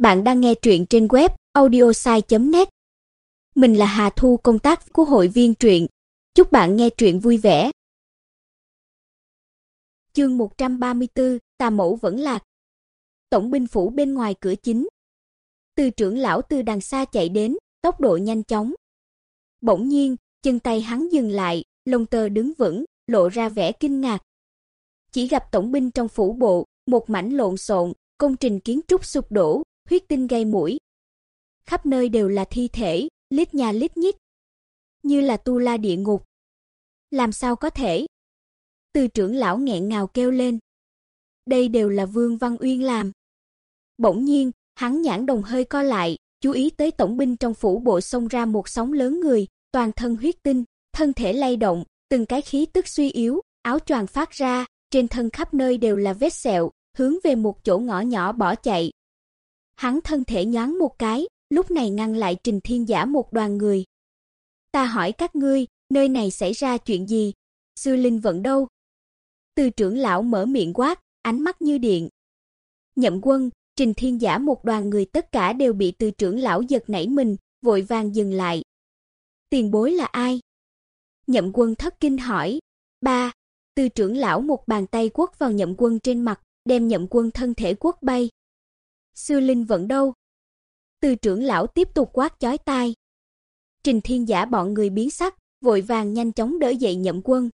Bạn đang nghe truyện trên web audiosai.net. Mình là Hà Thu công tác của hội viên truyện. Chúc bạn nghe truyện vui vẻ. Chương 134, Tà mẫu vẫn lạc. Tổng binh phủ bên ngoài cửa chính. Từ trưởng lão từ đằng xa chạy đến, tốc độ nhanh chóng. Bỗng nhiên, chân tay hắn dừng lại, lông tơ đứng vững, lộ ra vẻ kinh ngạc. Chỉ gặp tổng binh trong phủ bộ, một mảnh lộn xộn, công trình kiến trúc sụp đổ, huyết tinh gây mũi. Khắp nơi đều là thi thể, lít nhà lít nhít, như là tu la địa ngục. Làm sao có thể? Từ trưởng lão nghẹn ngào kêu lên. Đây đều là Vương Văn Uyên làm. Bỗng nhiên, hắn nhãn đồng hơi co lại, chú ý tới tổng binh trong phủ bộ xông ra một sóng lớn người, toàn thân huyết tinh, thân thể lay động, từng cái khí tức suy yếu, áo choàng phát ra, trên thân khắp nơi đều là vết sẹo, hướng về một chỗ ngõ nhỏ bỏ chạy. Hắn thân thể nhoáng một cái, lúc này ngăn lại Trình Thiên Giả một đoàn người. "Ta hỏi các ngươi, nơi này xảy ra chuyện gì? Sư Linh vẫn đâu?" Từ trưởng lão mở miệng quát, ánh mắt như điện. Nhậm Quân, Trình Thiên Giả một đoàn người tất cả đều bị từ trưởng lão giật nảy mình, vội vàng dừng lại. "Tiền bối là ai?" Nhậm Quân thất kinh hỏi. "Ba." Từ trưởng lão một bàn tay quất vào Nhậm Quân trên mặt, đem Nhậm Quân thân thể quất bay. Sư Linh vẫn đâu? Từ trưởng lão tiếp tục quát chói tai. Trình Thiên Giả bọn người biến sắc, vội vàng nhanh chóng đỡ dậy Nhậm Quân.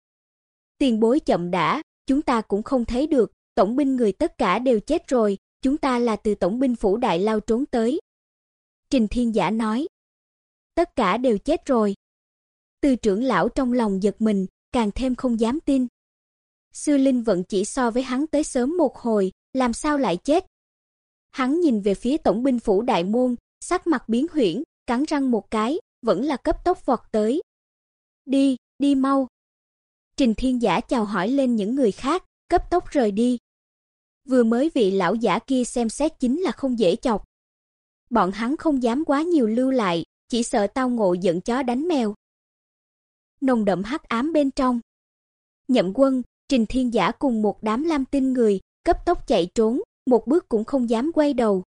Tiền bối chậm đã, chúng ta cũng không thấy được, tổng binh người tất cả đều chết rồi, chúng ta là từ tổng binh phủ đại lao trốn tới. Trình Thiên Giả nói. Tất cả đều chết rồi. Từ trưởng lão trong lòng giật mình, càng thêm không dám tin. Sư Linh vẫn chỉ so với hắn tới sớm một hồi, làm sao lại chết? Hắn nhìn về phía tổng binh phủ đại môn, sắc mặt biến huyễn, cắn răng một cái, vẫn là cấp tốc vọt tới. "Đi, đi mau." Trình Thiên Giả chào hỏi lên những người khác, cấp tốc rời đi. Vừa mới vị lão giả kia xem xét chính là không dễ chọc. Bọn hắn không dám quá nhiều lưu lại, chỉ sợ tao ngộ giận chó đánh mèo. Nồng đậm hắc ám bên trong. Nhậm Quân, Trình Thiên Giả cùng một đám lam tinh người, cấp tốc chạy trốn, một bước cũng không dám quay đầu.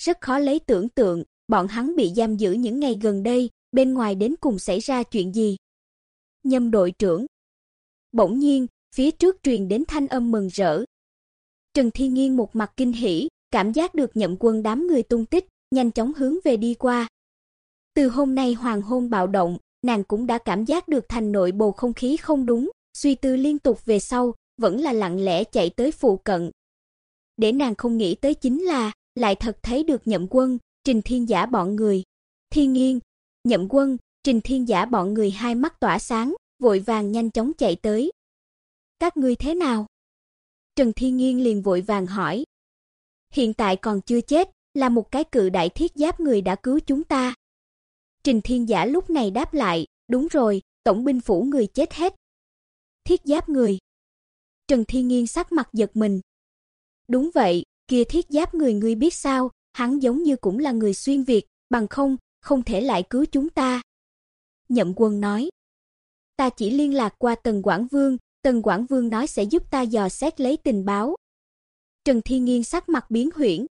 Rất khó lấy tưởng tượng, bọn hắn bị giam giữ những ngày gần đây, bên ngoài đến cùng xảy ra chuyện gì. Nhâm đội trưởng. Bỗng nhiên, phía trước truyền đến thanh âm mừng rỡ. Trần thi Nghiên một mặt kinh hỉ, cảm giác được nhậm quân đám người tung tích, nhanh chóng hướng về đi qua. Từ hôm nay hoàng hôn bạo động, nàng cũng đã cảm giác được thành nội bầu không khí không đúng, suy tư liên tục về sau, vẫn là lặng lẽ chạy tới phụ cận, để nàng không nghĩ tới chính là lại thật thấy được Nhậm Quân, Trình Thiên Giả bọn người. Thiên Nghiên, Nhậm Quân, Trình Thiên Giả bọn người hai mắt tỏa sáng, vội vàng nhanh chóng chạy tới. Các ngươi thế nào? Trần Thiên Nghiên liền vội vàng hỏi. Hiện tại còn chưa chết, là một cái cự đại thiết giáp người đã cứu chúng ta. Trình Thiên Giả lúc này đáp lại, đúng rồi, tổng binh phủ người chết hết. Thiết giáp người. Trần Thiên Nghiên sắc mặt giật mình, Đúng vậy, kia thiết giáp người ngươi biết sao, hắn giống như cũng là người xuyên việt, bằng không, không thể lại cứu chúng ta. Nhậm Quân nói, ta chỉ liên lạc qua Tần Quảng Vương, Tần Quảng Vương nói sẽ giúp ta dò xét lấy tình báo. Trần thi Nghiên sắc mặt biến huyễn.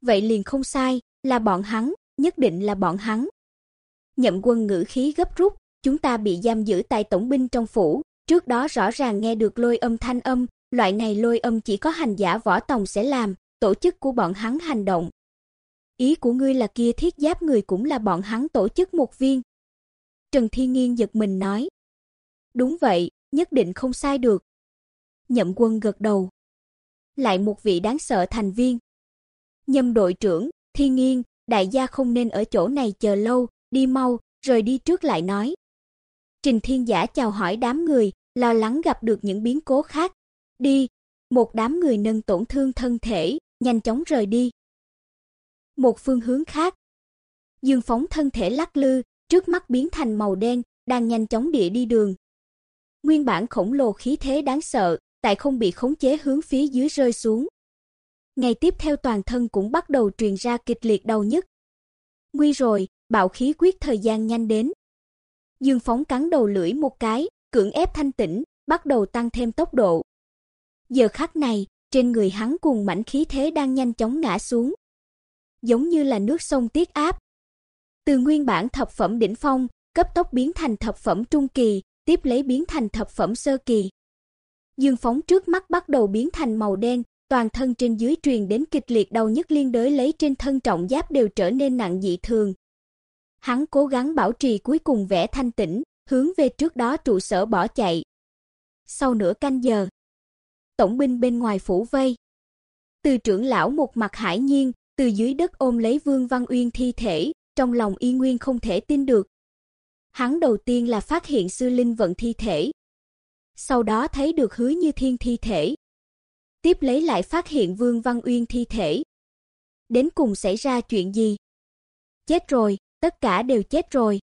Vậy liền không sai, là bọn hắn, nhất định là bọn hắn. Nhậm Quân ngữ khí gấp rút, chúng ta bị giam giữ tại tổng binh trong phủ, trước đó rõ ràng nghe được lôi âm thanh âm, loại này lôi âm chỉ có hành giả võ tòng sẽ làm, tổ chức của bọn hắn hành động. Ý của ngươi là kia thiết giáp người cũng là bọn hắn tổ chức một viên. Trần Thi Nghiên giật mình nói. Đúng vậy, nhất định không sai được. Nhậm Quân gật đầu. Lại một vị đáng sợ thành viên. Nhâm đội trưởng, Thi Nghiên, đại gia không nên ở chỗ này chờ lâu, đi mau, rồi đi trước lại nói. Trình Thiên Giả chào hỏi đám người, lo lắng gặp được những biến cố khác, Đi, một đám người nâng tổn thương thân thể, nhanh chóng rời đi. Một phương hướng khác. Dương phóng thân thể lắc lư, trước mắt biến thành màu đen, đang nhanh chóng địa đi đường. Nguyên bản khổng lồ khí thế đáng sợ, tại không bị khống chế hướng phía dưới rơi xuống. Ngày tiếp theo toàn thân cũng bắt đầu truyền ra kịch liệt đau nhức. Nguy rồi, bạo khí quyết thời gian nhanh đến. Dương phóng cắn đầu lưỡi một cái, cưỡng ép thanh tĩnh, bắt đầu tăng thêm tốc độ. Giờ khắc này, trên người hắn cuồng mảnh khí thế đang nhanh chóng ngã xuống. giống như là nước sông tiết áp. Từ nguyên bản thập phẩm đỉnh phong, cấp tốc biến thành thập phẩm trung kỳ, tiếp lấy biến thành thập phẩm sơ kỳ. Dương phóng trước mắt bắt đầu biến thành màu đen, toàn thân trên dưới truyền đến kịch liệt đau nhức liên đới lấy trên thân trọng giáp đều trở nên nặng dị thường. Hắn cố gắng bảo trì cuối cùng vẻ thanh tĩnh, hướng về trước đó trụ sở bỏ chạy. Sau nửa canh giờ, tổng binh bên ngoài phủ vây. Từ trưởng lão một mặt hải nhiên, từ dưới đất ôm lấy Vương Văn Uyên thi thể, trong lòng y nguyên không thể tin được. Hắn đầu tiên là phát hiện sư linh vận thi thể, sau đó thấy được Hứa Như Thiên thi thể. Tiếp lấy lại phát hiện Vương Văn Uyên thi thể. Đến cùng xảy ra chuyện gì? Chết rồi, tất cả đều chết rồi.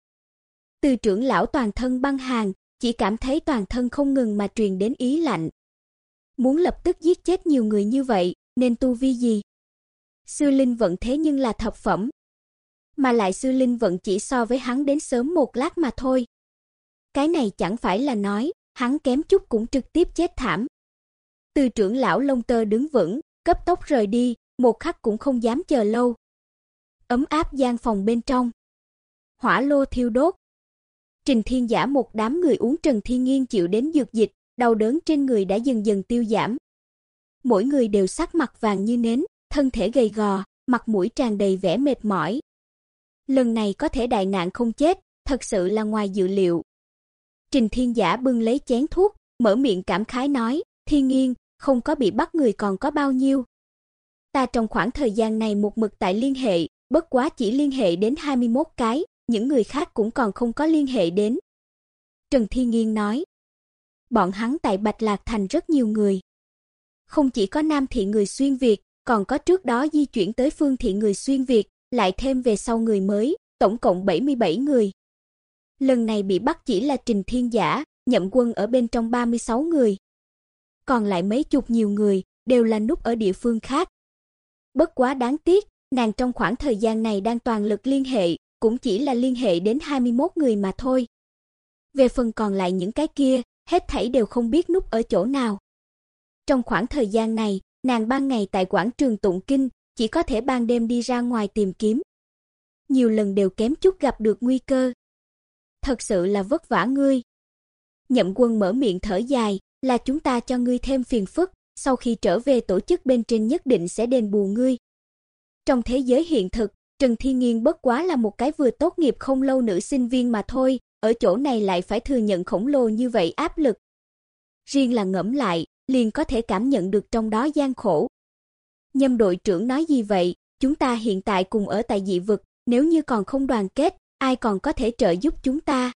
Từ trưởng lão toàn thân băng hàng, chỉ cảm thấy toàn thân không ngừng mà truyền đến ý lạnh. Muốn lập tức giết chết nhiều người như vậy, nên tu vi gì? Sư Linh vận thế nhưng là thập phẩm, mà lại Sư Linh vận chỉ so với hắn đến sớm một lát mà thôi. Cái này chẳng phải là nói, hắn kém chút cũng trực tiếp chết thảm. Từ trưởng lão long tơ đứng vững, cấp tốc rời đi, một khắc cũng không dám chờ lâu. Ấm áp gian phòng bên trong. Hỏa lô thiêu đốt. Trình Thiên Giả một đám người uống Trần Thiên Nghiên chịu đến dược dịch, đau đớn trên người đã dần dần tiêu giảm. Mỗi người đều sắc mặt vàng như nến, thân thể gầy gò, mặt mũi tràn đầy vẻ mệt mỏi. Lần này có thể đại nạn không chết, thật sự là ngoài dự liệu. Trình Thiên Giả bưng lấy chén thuốc, mở miệng cảm khái nói, "Thiên Nghiên, không có bị bắt người còn có bao nhiêu?" Ta trong khoảng thời gian này một mực tại liên hệ, bất quá chỉ liên hệ đến 21 cái, những người khác cũng còn không có liên hệ đến. Trần Thiên Nghiên nói, bọn hắn tại Bạch Lạc Thành rất nhiều người. Không chỉ có nam thị người xuyên Việt, còn có trước đó di chuyển tới phương thị người xuyên Việt, lại thêm về sau người mới, tổng cộng 77 người. Lần này bị bắt chỉ là Trình Thiên Giả, nhậm quân ở bên trong 36 người. Còn lại mấy chục nhiều người đều là núp ở địa phương khác. Bất quá đáng tiếc, nàng trong khoảng thời gian này đang toàn lực liên hệ, cũng chỉ là liên hệ đến 21 người mà thôi. Về phần còn lại những cái kia, hết thảy đều không biết núp ở chỗ nào. Trong khoảng thời gian này, nàng ban ngày tại quảng trường tụng kinh, chỉ có thể ban đêm đi ra ngoài tìm kiếm. Nhiều lần đều kém chút gặp được nguy cơ, thật sự là vất vả ngươi. Nhậm Quân mở miệng thở dài, là chúng ta cho ngươi thêm phiền phức, sau khi trở về tổ chức bên trên nhất định sẽ đền bù ngươi. Trong thế giới hiện thực, Trần thi Nghiên bất quá là một cái vừa tốt nghiệp không lâu nữ sinh viên mà thôi, ở chỗ này lại phải thừa nhận khổng lồ như vậy áp lực. Riêng là ngẫm lại, liền có thể cảm nhận được trong đó gian khổ. Nhâm đội trưởng nói gì vậy, chúng ta hiện tại cùng ở tại dị vực, nếu như còn không đoàn kết, ai còn có thể trợ giúp chúng ta?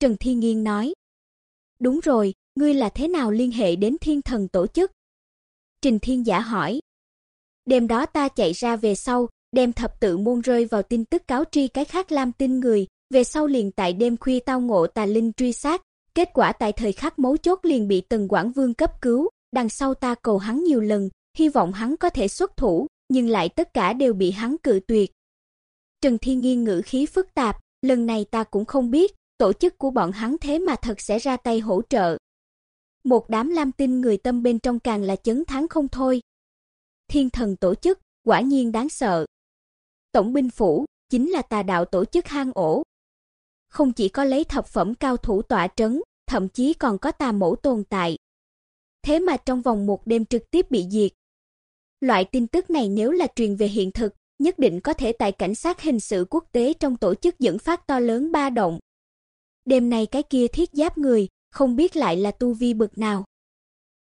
Trần Thiên Nghiên nói. Đúng rồi, ngươi là thế nào liên hệ đến Thiên Thần tổ chức? Trình Thiên Giả hỏi. Đêm đó ta chạy ra về sau, đem thập tự môn rơi vào tin tức cáo tri cái khác Lam tin người, về sau liền tại đêm khuya tao ngộ tà linh truy sát, kết quả tại thời khắc mấu chốt liền bị Tần Quảng Vương cấp cứu, đằng sau ta cầu hắn nhiều lần, hy vọng hắn có thể xuất thủ, nhưng lại tất cả đều bị hắn cự tuyệt. Trần Thiên Nghiên ngữ khí phức tạp, lần này ta cũng không biết, tổ chức của bọn hắn thế mà thật sẽ ra tay hỗ trợ. Một đám lam tinh người tâm bên trong càng là chấn thắng không thôi. Thiên thần tổ chức, quả nhiên đáng sợ. Tổng binh phủ, chính là tà đạo tổ chức hang ổ. Không chỉ có lấy thập phẩm cao thủ tọa trấn, thậm chí còn có tà mẫu tồn tại. Thế mà trong vòng một đêm trực tiếp bị diệt. Loại tin tức này nếu là truyền về hiện thực, nhất định có thể tại cảnh sát hình sự quốc tế trong tổ chức dẫn phát to lớn ba động. Đêm nay cái kia thiết giáp người, không biết lại là tu vi bực nào.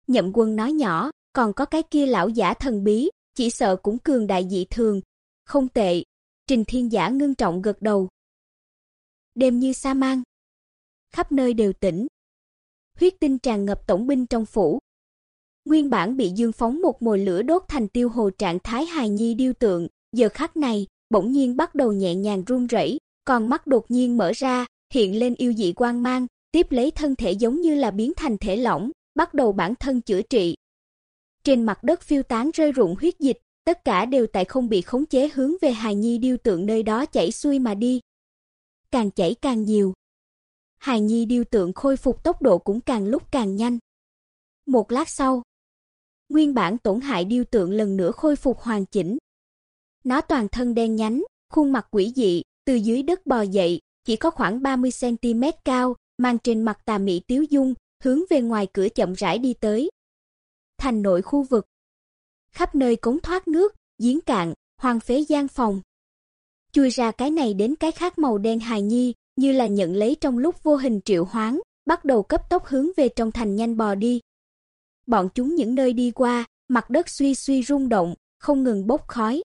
Nhậm Quân nói nhỏ, còn có cái kia lão giả thần bí, chỉ sợ cũng cường đại dị thường. Không tệ. Trình Thiên Giả ngưng trọng gật đầu. Đêm như sa mang, khắp nơi đều tĩnh. Huyết tinh tràn ngập tổng binh trong phủ. Nguyên bản bị dương phóng một mồi lửa đốt thành tiêu hồ trạng thái hài nhi điêu tượng, giờ khắc này, bỗng nhiên bắt đầu nhẹ nhàng run rẩy, còn mắt đột nhiên mở ra, hiện lên yêu dị quang mang, tiếp lấy thân thể giống như là biến thành thể lỏng, bắt đầu bản thân chữa trị. Trên mặt đất phiêu tán rơi rụng huyết dịch, tất cả đều tại không bị khống chế hướng về hài nhi điêu tượng nơi đó chảy xuôi mà đi. Càng chảy càng nhiều. Hài nhi điêu tượng khôi phục tốc độ cũng càng lúc càng nhanh. Một lát sau, nguyên bản tổn hại điêu tượng lần nữa khôi phục hoàn chỉnh, Nó toàn thân đen nhánh, khuôn mặt quỷ dị, từ dưới đất bò dậy, chỉ có khoảng 30 cm cao, mang trên mặt tà mị tiếu dung, hướng về ngoài cửa chậm rãi đi tới. Thành nội khu vực. Khắp nơi cống thoát nước, giếng cạn, hoang phế gian phòng. Chui ra cái này đến cái khác màu đen hài nhi, như là nhận lấy trong lúc vô hình triệu hoán, bắt đầu cấp tốc hướng về trong thành nhanh bò đi. Bọn chúng những nơi đi qua, mặt đất suy suy rung động, không ngừng bốc khói,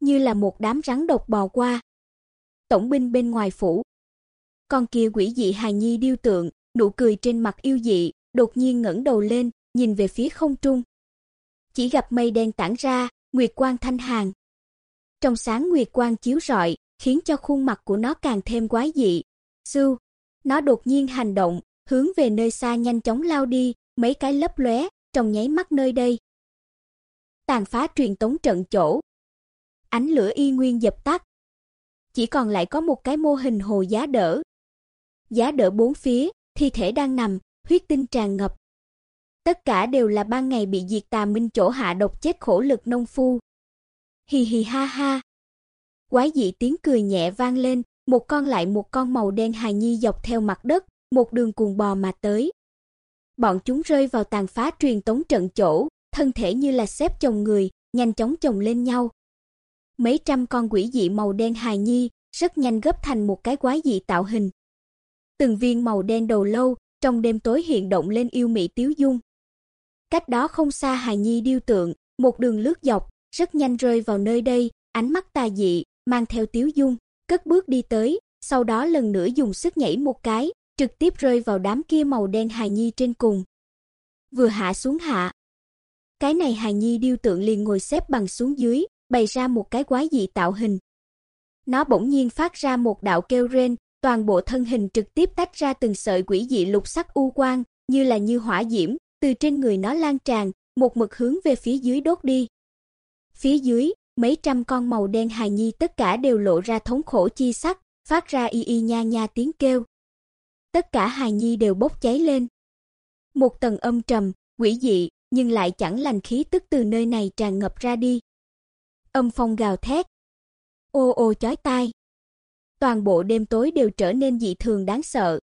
như là một đám rắn độc bò qua. Tổng binh bên ngoài phủ. Con kia quỷ dị hài nhi điêu tượng, nụ cười trên mặt yêu dị, đột nhiên ngẩng đầu lên, nhìn về phía không trung. Chỉ gặp mây đen tản ra, nguyệt quang thanh hàn. Trong sáng nguyệt quang chiếu rọi, khiến cho khuôn mặt của nó càng thêm quái dị. Sư, nó đột nhiên hành động, hướng về nơi xa nhanh chóng lao đi, mấy cái lấp lóe, trong nháy mắt nơi đây. Tàn phá truyền tống trận chỗ. Ánh lửa y nguyên dập tắt. Chỉ còn lại có một cái mô hình hồ giá đỡ. Giá đỡ bốn phía, thi thể đang nằm, huyết tinh tràn ngập. Tất cả đều là ban ngày bị diệt tà minh chỗ hạ độc chết khổ lực nông phu. Hì hì ha ha. Quái dị tiếng cười nhẹ vang lên, một con lại một con màu đen hài nhi dọc theo mặt đất, một đường cuồng bò mà tới. Bọn chúng rơi vào tàn phá truyền tống trận chỗ, thân thể như là xếp chồng người, nhanh chóng chồng lên nhau. Mấy trăm con quỷ dị màu đen hài nhi, rất nhanh gấp thành một cái quái dị tạo hình. Từng viên màu đen đầu lâu, trong đêm tối hiện động lên yêu mị tiếu dung. Cách đó không xa hài nhi điêu tượng, một đường lướt dọc, rất nhanh rơi vào nơi đây, ánh mắt tà dị, mang theo tiếu dung, cất bước đi tới, sau đó lần nữa dùng sức nhảy một cái, trực tiếp rơi vào đám kia màu đen hài nhi trên cùng. Vừa hạ xuống hạ. Cái này hài nhi điêu tượng liền ngồi xếp bằng xuống dưới, bày ra một cái quái dị tạo hình. Nó bỗng nhiên phát ra một đạo kêu rên, toàn bộ thân hình trực tiếp tách ra từng sợi quỷ dị lục sắc u quang, như là như hỏa diễm, từ trên người nó lan tràn, một mực hướng về phía dưới đốt đi. Phía dưới, mấy trăm con màu đen hài nhi tất cả đều lộ ra thống khổ chi sắc, phát ra y y nha nha tiếng kêu. Tất cả hài nhi đều bốc cháy lên. Một tầng âm trầm, quỷ dị, nhưng lại chẳng lành khí tức từ nơi này tràn ngập ra đi. Âm phong gào thét. Ô ô chói tai. Toàn bộ đêm tối đều trở nên dị thường đáng sợ.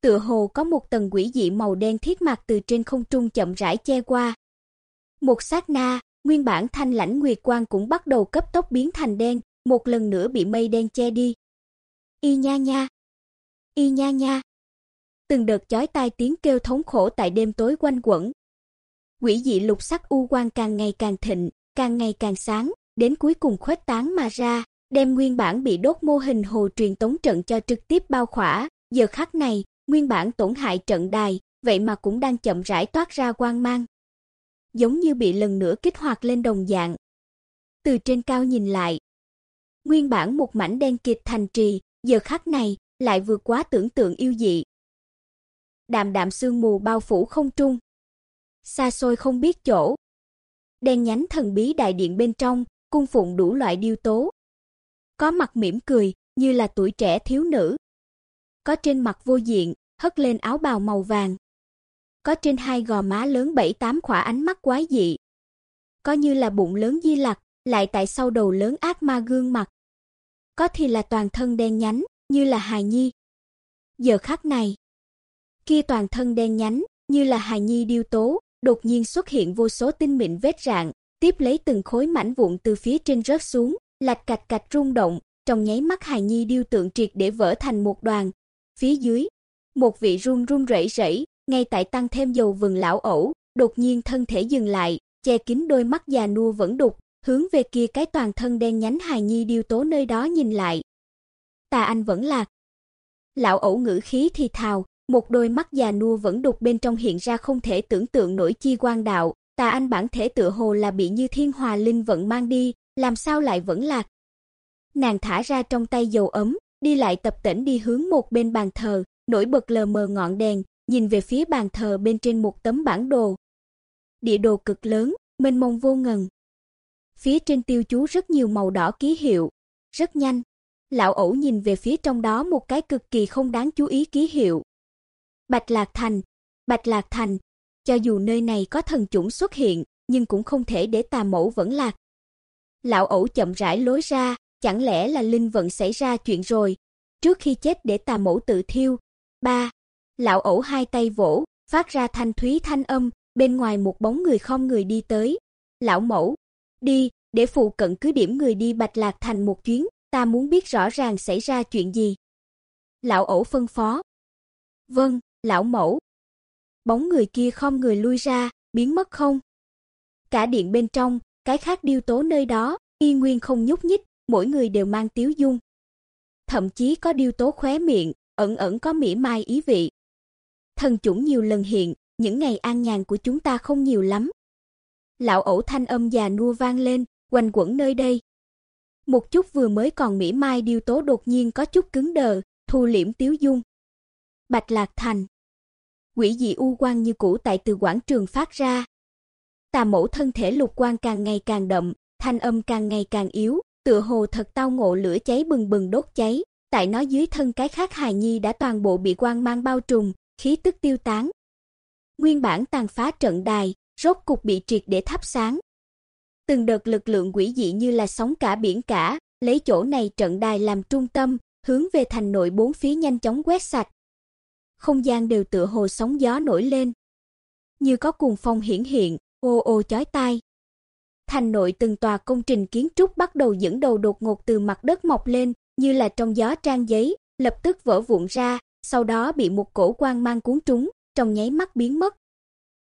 Tựa hồ có một tầng quỷ dị màu đen thiết mặt từ trên không trung chậm rãi che qua. Một sát na, nguyên bản thanh lãnh nguyệt quang cũng bắt đầu cấp tốc biến thành đen, một lần nữa bị mây đen che đi. Y nha nha, y nha nha. Từng đợt chói tai tiếng kêu thống khổ tại đêm tối quanh quẩn. Quỷ dị lục sắc u quang càng ngày càng thịnh, càng ngày càng sáng, đến cuối cùng khuếch tán mà ra, đem nguyên bản bị đốt mô hình hồ truyền tống trận cho trực tiếp bao khỏa, giờ khắc này, nguyên bản tổn hại trận đài, vậy mà cũng đang chậm rãi toát ra quang mang. Giống như bị lần nữa kích hoạt lên đồng dạng. Từ trên cao nhìn lại, nguyên bản một mảnh đen kịt thành trì, giờ khắc này lại vượt quá tưởng tượng yêu dị. Đạm đạm sương mù bao phủ không trung. Xa xôi không biết chỗ. Đen nhánh thần bí đại điện bên trong, cung phụng đủ loại điêu tố. Có mặt mỉm cười, như là tuổi trẻ thiếu nữ. Có trên mặt vô diện, hất lên áo bào màu vàng. Có trên hai gò má lớn bảy tám khỏa ánh mắt quái dị. Có như là bụng lớn di lặc, lại tại sau đầu lớn ác ma gương mặt. Có thì là toàn thân đen nhánh, như là hài nhi. Giờ khắc này, kia toàn thân đen nhánh, như là hài nhi điêu tố, đột nhiên xuất hiện vô số tinh mịn vết rạn, tiếp lấy từng khối mảnh vụn từ phía trên rớt xuống, lạch cạch cạch rung động, trong nháy mắt hài nhi điêu tượng triệt để vỡ thành một đoàn. Phía dưới, một vị run run rẩy rẩy, ngay tại tăng thêm dầu vừng lão ẩu, đột nhiên thân thể dừng lại, che kín đôi mắt già nua vẫn đục, hướng về kia cái toàn thân đen nhánh hài nhi điêu tố nơi đó nhìn lại. Tà anh vẫn là Lão ẩu ngữ khí thì thào, một đôi mắt già nua vẫn đục bên trong hiện ra không thể tưởng tượng nổi chi quan đạo, Tà Anh bản thể tựa hồ là bị Như Thiên Hòa Linh vận mang đi, làm sao lại vẫn lạc. Nàng thả ra trong tay dầu ấm, đi lại tập tỉnh đi hướng một bên bàn thờ, nổi bật lờ mờ ngọn đèn, nhìn về phía bàn thờ bên trên một tấm bản đồ. Địa đồ cực lớn, mênh mông vô ngần. Phía trên tiêu chú rất nhiều màu đỏ ký hiệu, rất nhanh. Lão ẩu nhìn về phía trong đó một cái cực kỳ không đáng chú ý ký hiệu. Bạch Lạc Thành, Bạch Lạc Thành, cho dù nơi này có thần chủng xuất hiện, nhưng cũng không thể để tà mẫu vẫn lạc. Lão ẩu chậm rãi lối ra, chẳng lẽ là linh vận xảy ra chuyện rồi? Trước khi chết để tà mẫu tự thiêu. Ba. Lão ẩu hai tay vỗ, phát ra thanh thúy thanh âm, bên ngoài một bóng người không người đi tới. Lão mẫu, đi, để phụ cận cứ điểm người đi Bạch Lạc thành một chuyến, ta muốn biết rõ ràng xảy ra chuyện gì. Lão ẩu phân phó. Vâng, lão mẫu. Bóng người kia không người lui ra, biến mất không? Cả điện bên trong, cái khác điêu tố nơi đó, y nguyên không nhúc nhích, mỗi người đều mang tiếu dung. Thậm chí có điêu tố khóe miệng, ẩn ẩn có mỉa mai ý vị. Thần chủng nhiều lần hiện, những ngày an nhàn của chúng ta không nhiều lắm. Lão ẩu thanh âm già nua vang lên, quanh quẩn nơi đây. Một chút vừa mới còn mỉa mai điêu tố đột nhiên có chút cứng đờ, thu liễm tiếu dung. Bạch Lạc Thành Quỷ dị u quang như cũ tại từ quảng trường phát ra. Tà mẫu thân thể lục quang càng ngày càng đậm, thanh âm càng ngày càng yếu, tựa hồ thật tao ngộ lửa cháy bừng bừng đốt cháy, tại nó dưới thân cái khác hài nhi đã toàn bộ bị quang mang bao trùm, khí tức tiêu tán. Nguyên bản tàn phá trận đài, rốt cục bị triệt để thắp sáng. Từng đợt lực lượng quỷ dị như là sóng cả biển cả, lấy chỗ này trận đài làm trung tâm, hướng về thành nội bốn phía nhanh chóng quét sạch. Không gian đều tựa hồ sóng gió nổi lên, như có cuồng phong hiển hiện, ô ô chói tai. Thành nội từng tòa công trình kiến trúc bắt đầu dẫn đầu đột ngột từ mặt đất mọc lên, như là trong gió trang giấy, lập tức vỡ vụn ra, sau đó bị một cổ quang mang cuốn trúng, trong nháy mắt biến mất.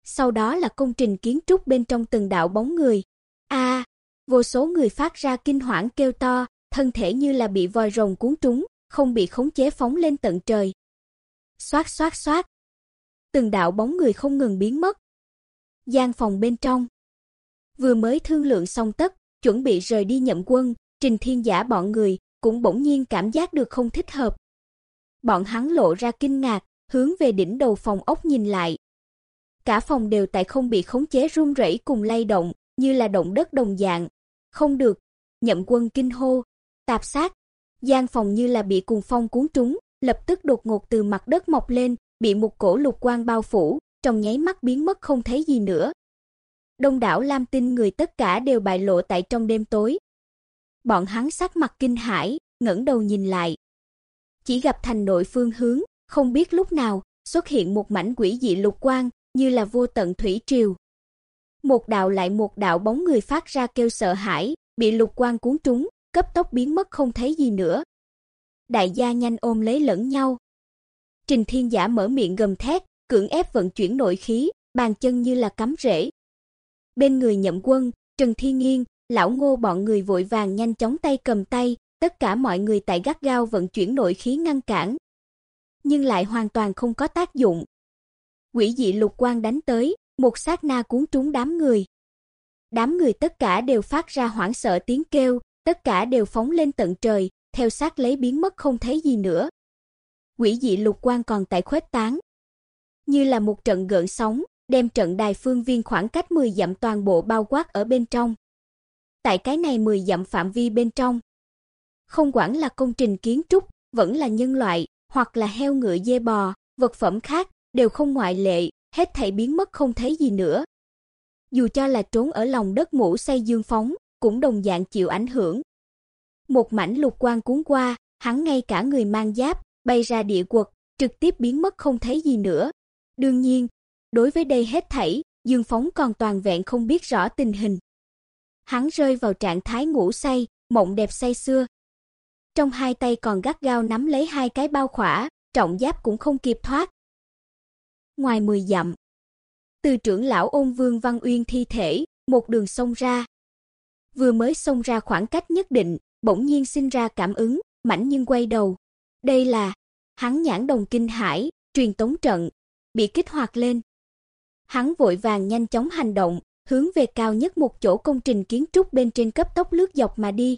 Sau đó là công trình kiến trúc bên trong từng đạo bóng người. A, vô số người phát ra kinh hoảng kêu to, thân thể như là bị vòi rồng cuốn trúng, không bị khống chế phóng lên tận trời. Xoát xoát xoát. Từng đạo bóng người không ngừng biến mất. Gian phòng bên trong. Vừa mới thương lượng xong tất, chuẩn bị rời đi nhậm quân, Trình Thiên Giả bọn người cũng bỗng nhiên cảm giác được không thích hợp. Bọn hắn lộ ra kinh ngạc, hướng về đỉnh đầu phòng ốc nhìn lại. Cả phòng đều tại không bị khống chế run rẩy cùng lay động, như là động đất đồng dạng. Không được, Nhậm Quân kinh hô, tạp sát. Gian phòng như là bị cuồng phong cuốn trúng, lập tức đột ngột từ mặt đất mọc lên, bị một cổ lục quang bao phủ, trong nháy mắt biến mất không thấy gì nữa. Đông đảo Lam Tinh người tất cả đều bại lộ tại trong đêm tối. Bọn hắn sắc mặt kinh hãi, ngẩng đầu nhìn lại. Chỉ gặp thành nội phương hướng, không biết lúc nào xuất hiện một mảnh quỷ dị lục quang, như là vô tận thủy triều. Một đạo lại một đạo bóng người phát ra kêu sợ hãi, bị lục quang cuốn trúng, cấp tốc biến mất không thấy gì nữa. Đại gia nhanh ôm lấy lẫn nhau. Trình Thiên Giả mở miệng gầm thét, cưỡng ép vận chuyển nội khí, bàn chân như là cắm rễ. Bên người Nhậm Quân, Trần Thiên Nghiên, lão Ngô bọn người vội vàng nhanh chóng tay cầm tay, tất cả mọi người tại gắt gao vận chuyển nội khí ngăn cản, nhưng lại hoàn toàn không có tác dụng. Quỷ dị lục quang đánh tới, một sát na cuốn trúng đám người. Đám người tất cả đều phát ra hoảng sợ tiếng kêu, tất cả đều phóng lên tận trời, theo sát lấy biến mất không thấy gì nữa. Quỷ dị lục quang còn tại khuếch tán, như là một trận gợn sóng, đem trận đài phương viên khoảng cách 10 dặm toàn bộ bao quát ở bên trong. Tại cái này 10 dặm phạm vi bên trong, không quản là công trình kiến trúc, vẫn là nhân loại, hoặc là heo ngựa dê bò, vật phẩm khác đều không ngoại lệ, hết thảy biến mất không thấy gì nữa. Dù cho là trốn ở lòng đất mũ xây dương phóng, cũng đồng dạng chịu ảnh hưởng. Một mảnh lục quang cuốn qua, hắn ngay cả người mang giáp, bay ra địa quật, trực tiếp biến mất không thấy gì nữa. Đương nhiên, đối với đây hết thảy, Dương Phóng còn toàn vẹn không biết rõ tình hình. Hắn rơi vào trạng thái ngủ say, mộng đẹp say xưa. Trong hai tay còn gắt gao nắm lấy hai cái bao khỏa, trọng giáp cũng không kịp thoát. Ngoài 10 dặm, từ trưởng lão Ôn Vương Văn Uyên thi thể, một đường xông ra. Vừa mới xông ra khoảng cách nhất định, bỗng nhiên sinh ra cảm ứng, mảnh nhưng quay đầu. Đây là hắn nhãn đồng kinh hải, truyền tống trận bị kích hoạt lên. Hắn vội vàng nhanh chóng hành động, hướng về cao nhất một chỗ công trình kiến trúc bên trên cấp tốc lướt dọc mà đi.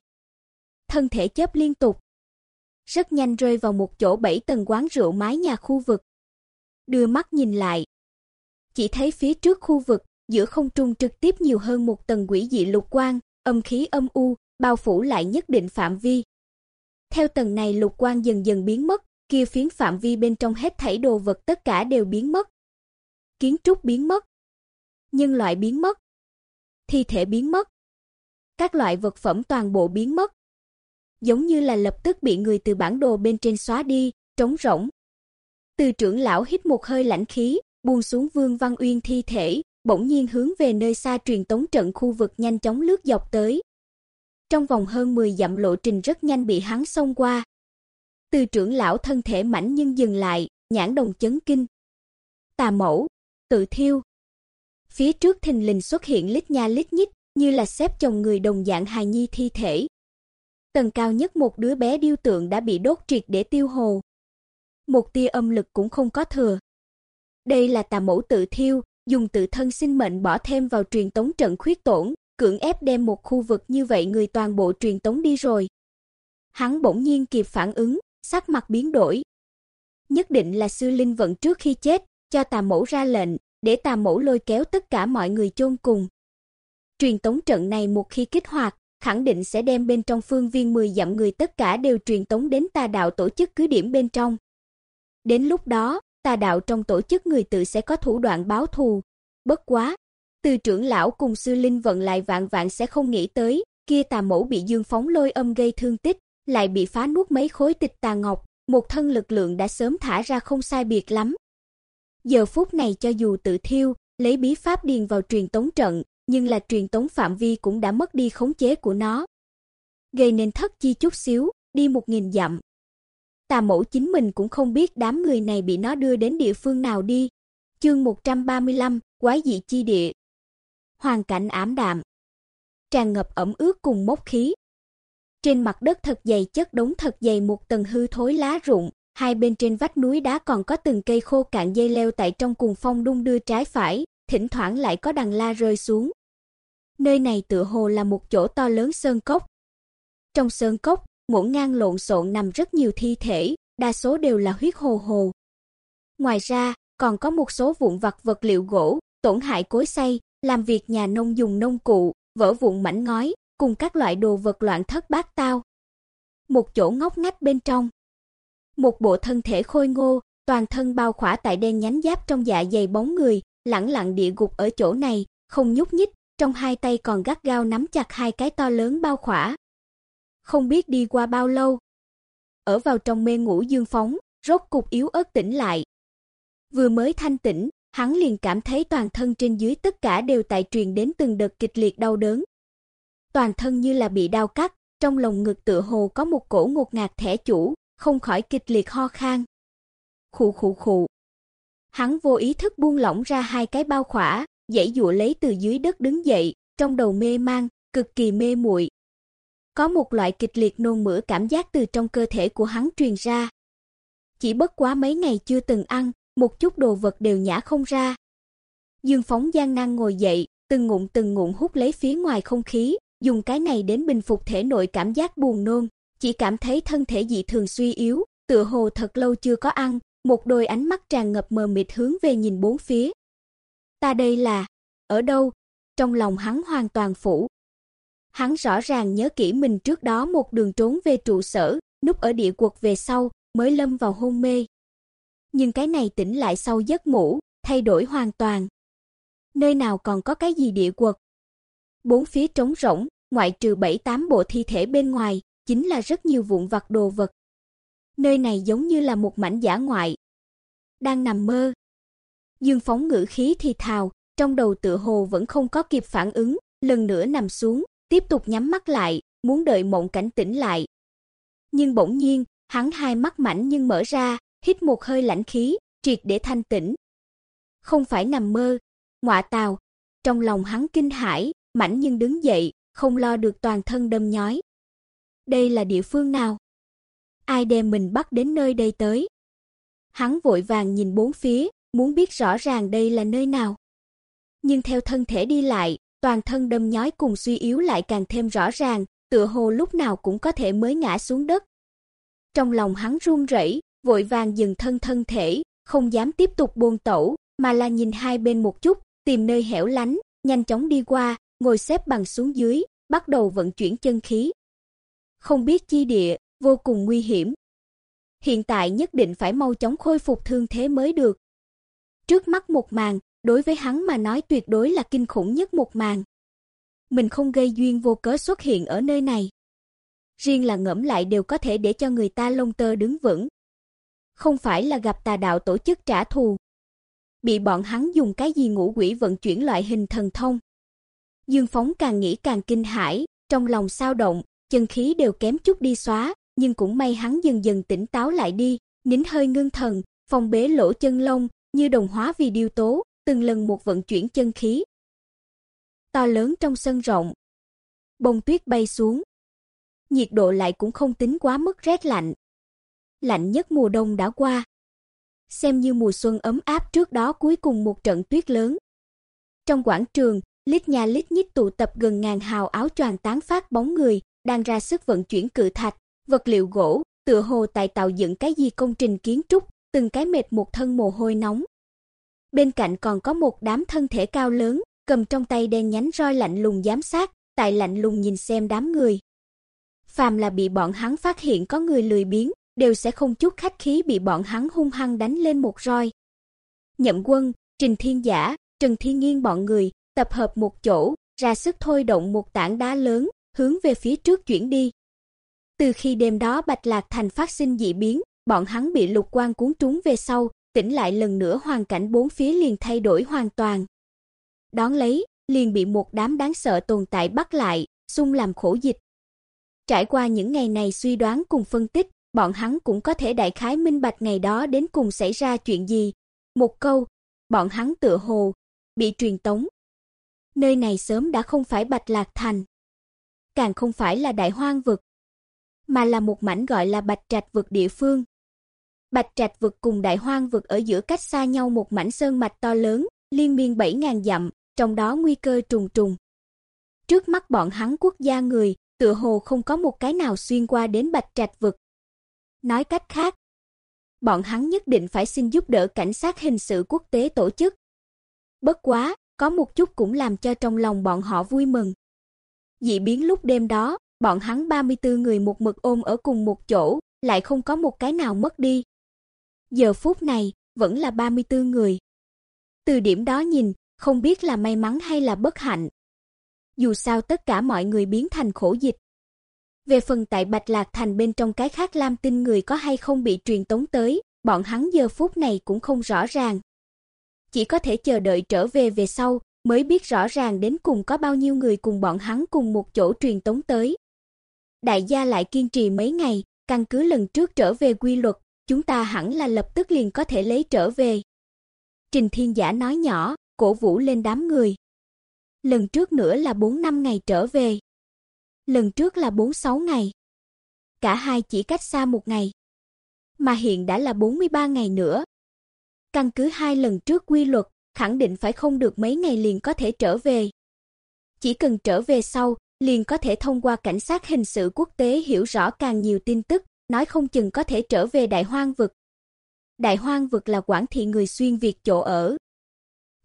Thân thể chớp liên tục, rất nhanh rơi vào một chỗ bảy tầng quán rượu mái nhà khu vực. Đưa mắt nhìn lại, chỉ thấy phía trước khu vực, giữa không trung trực tiếp nhiều hơn một tầng quỷ dị lục quang, âm khí âm u, bao phủ lại nhất định phạm vi. Theo tầng này lục quang dần dần biến mất, kia phiến phạm vi bên trong hết thảy đồ vật tất cả đều biến mất. Kiến trúc biến mất, nhân loại biến mất, thi thể biến mất. các loại vật phẩm toàn bộ biến mất. Giống như là lập tức bị người từ bản đồ bên trên xóa đi, trống rỗng. Từ trưởng lão hít một hơi lãnh khí, buông xuống Vương Văn Uyên thi thể, bỗng nhiên hướng về nơi xa truyền tống trận khu vực nhanh chóng lướt dọc tới. Trong vòng hơn 10 dặm lộ trình rất nhanh bị hắn xông qua. Từ trưởng lão thân thể mảnh nhưng dừng lại, nhãn đồng chấn kinh. Tà mẫu, tự thiêu. Phía trước thình lình xuất hiện lít nha lít nhít, như là xếp chồng người đồng dạng hài nhi thi thể. Tầng cao nhất một đứa bé điêu tượng đã bị đốt triệt để tiêu hồ. Một tia âm lực cũng không có thừa. Đây là tà mẫu tự thiêu, dùng tự thân sinh mệnh bỏ thêm vào truyền tống trận khuyết tổn, cưỡng ép đem một khu vực như vậy người toàn bộ truyền tống đi rồi. Hắn bỗng nhiên kịp phản ứng, sắc mặt biến đổi. Nhất định là sư linh vận trước khi chết, cho tà mẫu ra lệnh, để tà mẫu lôi kéo tất cả mọi người chôn cùng. Truyền tống trận này một khi kích hoạt, khẳng định sẽ đem bên trong phương viên 10 dặm người tất cả đều truyền tống đến tà đạo tổ chức cứ điểm bên trong. Đến lúc đó, tà đạo trong tổ chức người tự sẽ có thủ đoạn báo thù. Bất quá, từ trưởng lão cùng sư linh vận lại vạn vạn sẽ không nghĩ tới, kia tà mẫu bị Dương phóng lôi âm gây thương tích, lại bị phá nuốt mấy khối tịch tà ngọc, một thân lực lượng đã sớm thả ra không sai biệt lắm. Giờ phút này cho dù tự thiêu, lấy bí pháp điền vào truyền tống trận, nhưng là truyền tống phạm vi cũng đã mất đi khống chế của nó. Gây nên thất chi chút xíu, đi một nghìn dặm. Tà mẫu chính mình cũng không biết đám người này bị nó đưa đến địa phương nào đi. Chương 135, quái dị chi địa. Hoàn cảnh ảm đạm, tràn ngập ẩm ướt cùng mốc khí. Trên mặt đất thật dày chất đống thật dày một tầng hư thối lá rụng, hai bên trên vách núi đá còn có từng cây khô cạn dây leo tại trong cùng phong đung đưa trái phải, thỉnh thoảng lại có đằng la rơi xuống. Nơi này tựa hồ là một chỗ to lớn sơn cốc. Trong sơn cốc, ngổn ngang lộn xộn nằm rất nhiều thi thể, đa số đều là huyết hồ hồ. Ngoài ra, còn có một số vụn vặt vật liệu gỗ, tổn hại cối xay, làm việc nhà nông dùng nông cụ, vỡ vụn mảnh ngói, cùng các loại đồ vật loạn thất bát tao. Một chỗ ngóc ngách bên trong, một bộ thân thể khôi ngô, toàn thân bao khỏa tại đen nhánh giáp trong dạ dày bóng người, lẳng lặng địa gục ở chỗ này, không nhúc nhích, trong hai tay còn gắt gao nắm chặt hai cái to lớn bao khỏa. Không biết đi qua bao lâu, ở vào trong mê ngủ dương phóng, rốt cục yếu ớt tỉnh lại. Vừa mới thanh tỉnh, hắn liền cảm thấy toàn thân trên dưới tất cả đều tại truyền đến từng đợt kịch liệt đau đớn. Toàn thân như là bị đau cắt, trong lồng ngực tựa hồ có một cổ ngột ngạt thẻ chủ, không khỏi kịch liệt ho khan. Khụ khụ khụ. Hắn vô ý thức buông lỏng ra hai cái bao khỏa, dãy dụa lấy từ dưới đất đứng dậy, trong đầu mê mang, cực kỳ mê muội. Có một loại kịch liệt nôn mửa cảm giác từ trong cơ thể của hắn truyền ra. Chỉ bất quá mấy ngày chưa từng ăn, một chút đồ vật đều nhả không ra. Dương Phóng gian nan ngồi dậy, từng ngụm từng ngụm hút lấy phía ngoài không khí, dùng cái này đến bình phục thể nội cảm giác buồn nôn, chỉ cảm thấy thân thể dị thường suy yếu, tựa hồ thật lâu chưa có ăn, một đôi ánh mắt tràn ngập mờ mịt hướng về nhìn bốn phía. Ta đây là ở đâu? Trong lòng hắn hoàn toàn phủ. Hắn rõ ràng nhớ kỹ mình trước đó một đường trốn về trụ sở, núp ở địa quật về sau, mới lâm vào hôn mê. Nhưng cái này tỉnh lại sau giấc ngủ, thay đổi hoàn toàn. Nơi nào còn có cái gì địa quật? Bốn phía trống rỗng, ngoại trừ bảy tám bộ thi thể bên ngoài, chính là rất nhiều vụn vặt đồ vật. Nơi này giống như là một mảnh giả ngoại. Đang nằm mơ. Dương phóng ngữ khí thì thào, trong đầu tựa hồ vẫn không có kịp phản ứng, lần nữa nằm xuống, tiếp tục nhắm mắt lại, muốn đợi mộng cảnh tỉnh lại. Nhưng bỗng nhiên, hắn hai mắt mảnh nhưng mở ra, hít một hơi lãnh khí, triệt để thanh tĩnh. Không phải nằm mơ, ngọa tào. Trong lòng hắn kinh hãi, mảnh nhưng đứng dậy, không lo được toàn thân đâm nhói. Đây là địa phương nào? Ai đem mình bắt đến nơi đây tới? Hắn vội vàng nhìn bốn phía, muốn biết rõ ràng đây là nơi nào. Nhưng theo thân thể đi lại, toàn thân đâm nhói cùng suy yếu lại càng thêm rõ ràng, tựa hồ lúc nào cũng có thể mới ngã xuống đất. Trong lòng hắn run rẩy, vội vàng dừng thân thân thể, không dám tiếp tục buông tẩu, mà là nhìn hai bên một chút, tìm nơi hẻo lánh, nhanh chóng đi qua, ngồi xếp bằng xuống dưới, bắt đầu vận chuyển chân khí. Không biết chi địa, vô cùng nguy hiểm. Hiện tại nhất định phải mau chóng khôi phục thương thế mới được. Trước mắt một màn, đối với hắn mà nói tuyệt đối là kinh khủng nhất một màn. mình không gây duyên vô cớ xuất hiện ở nơi này. Riêng là ngẫm lại đều có thể để cho người ta lông tơ đứng vững. Không phải là gặp tà đạo tổ chức trả thù. Bị bọn hắn dùng cái gì ngũ quỷ vận chuyển loại hình thần thông. Dương Phóng càng nghĩ càng kinh hãi, trong lòng sao động, chân khí đều kém chút đi xóa, nhưng cũng may hắn dần dần tỉnh táo lại đi, nín hơi ngưng thần, phòng bế lỗ chân lông, như đồng hóa vì điêu tố, từng lần một vận chuyển chân khí. To lớn trong sân rộng, bông tuyết bay xuống. Nhiệt độ lại cũng không tính quá mức rét lạnh. Lạnh nhất mùa đông đã qua. Xem như mùa xuân ấm áp trước đó cuối cùng một trận tuyết lớn. Trong quảng trường, lít nhà lít nhít tụ tập gần ngàn hào áo choàng tán phát bóng người, đang ra sức vận chuyển cự thạch, vật liệu gỗ, tựa hồ tại tạo dựng cái gì công trình kiến trúc, từng cái mệt một thân mồ hôi nóng. Bên cạnh còn có một đám thân thể cao lớn, cầm trong tay đen nhánh roi lạnh lùng giám sát, tại lạnh lùng nhìn xem đám người. Phàm là bị bọn hắn phát hiện có người lười biếng, đều sẽ không chút khách khí bị bọn hắn hung hăng đánh lên một roi. Nhậm Quân, Trình Thiên Giả, Trần Thiên Nghiên bọn người tập hợp một chỗ, ra sức thôi động một tảng đá lớn, hướng về phía trước chuyển đi. Từ khi đêm đó Bạch Lạc Thành phát sinh dị biến, bọn hắn bị lục quang cuốn trúng về sau, tỉnh lại lần nữa hoàn cảnh bốn phía liền thay đổi hoàn toàn. Đón lấy, liền bị một đám đáng sợ tồn tại bắt lại, xung làm khổ dịch. Trải qua những ngày này suy đoán cùng phân tích, bọn hắn cũng có thể đại khái minh bạch ngày đó đến cùng xảy ra chuyện gì. Một câu, bọn hắn tựa hồ bị truyền tống. Nơi này sớm đã không phải Bạch Lạc Thành, càng không phải là Đại Hoang vực, mà là một mảnh gọi là Bạch Trạch vực địa phương. Bạch Trạch vực cùng Đại Hoang vực ở giữa cách xa nhau một mảnh sơn mạch to lớn, liên miên 7000 dặm, trong đó nguy cơ trùng trùng. Trước mắt bọn hắn quốc gia người, tựa hồ không có một cái nào xuyên qua đến Bạch Trạch vực. Nói cách khác, bọn hắn nhất định phải xin giúp đỡ cảnh sát hình sự quốc tế tổ chức. Bất quá, có một chút cũng làm cho trong lòng bọn họ vui mừng. Dị biến lúc đêm đó, bọn hắn 34 người một mực ôm ở cùng một chỗ, lại không có một cái nào mất đi. Giờ phút này, vẫn là 34 người. Từ điểm đó nhìn, không biết là may mắn hay là bất hạnh. Dù sao tất cả mọi người biến thành khổ dịch. Về phần tại Bạch Lạc Thành bên trong cái khác Lam Tinh người có hay không bị truyền tống tới, bọn hắn giờ phút này cũng không rõ ràng. Chỉ có thể chờ đợi trở về về sau, mới biết rõ ràng đến cùng có bao nhiêu người cùng bọn hắn cùng một chỗ truyền tống tới. Đại gia lại kiên trì mấy ngày, căn cứ lần trước trở về quy luật, chúng ta hẳn là lập tức liền có thể lấy trở về. Trình Thiên Giả nói nhỏ, cổ vũ lên đám người. Lần trước nữa là 4 năm ngày trở về. Lần trước là 4-6 ngày. Cả hai chỉ cách xa một ngày. Mà hiện đã là 43 ngày nữa. Căn cứ hai lần trước quy luật, khẳng định phải không được mấy ngày liền có thể trở về. Chỉ cần trở về sau, liền có thể thông qua cảnh sát hình sự quốc tế hiểu rõ càng nhiều tin tức, nói không chừng có thể trở về Đại Hoang vực. Đại Hoang vực là quản thị người xuyên Việt chỗ ở.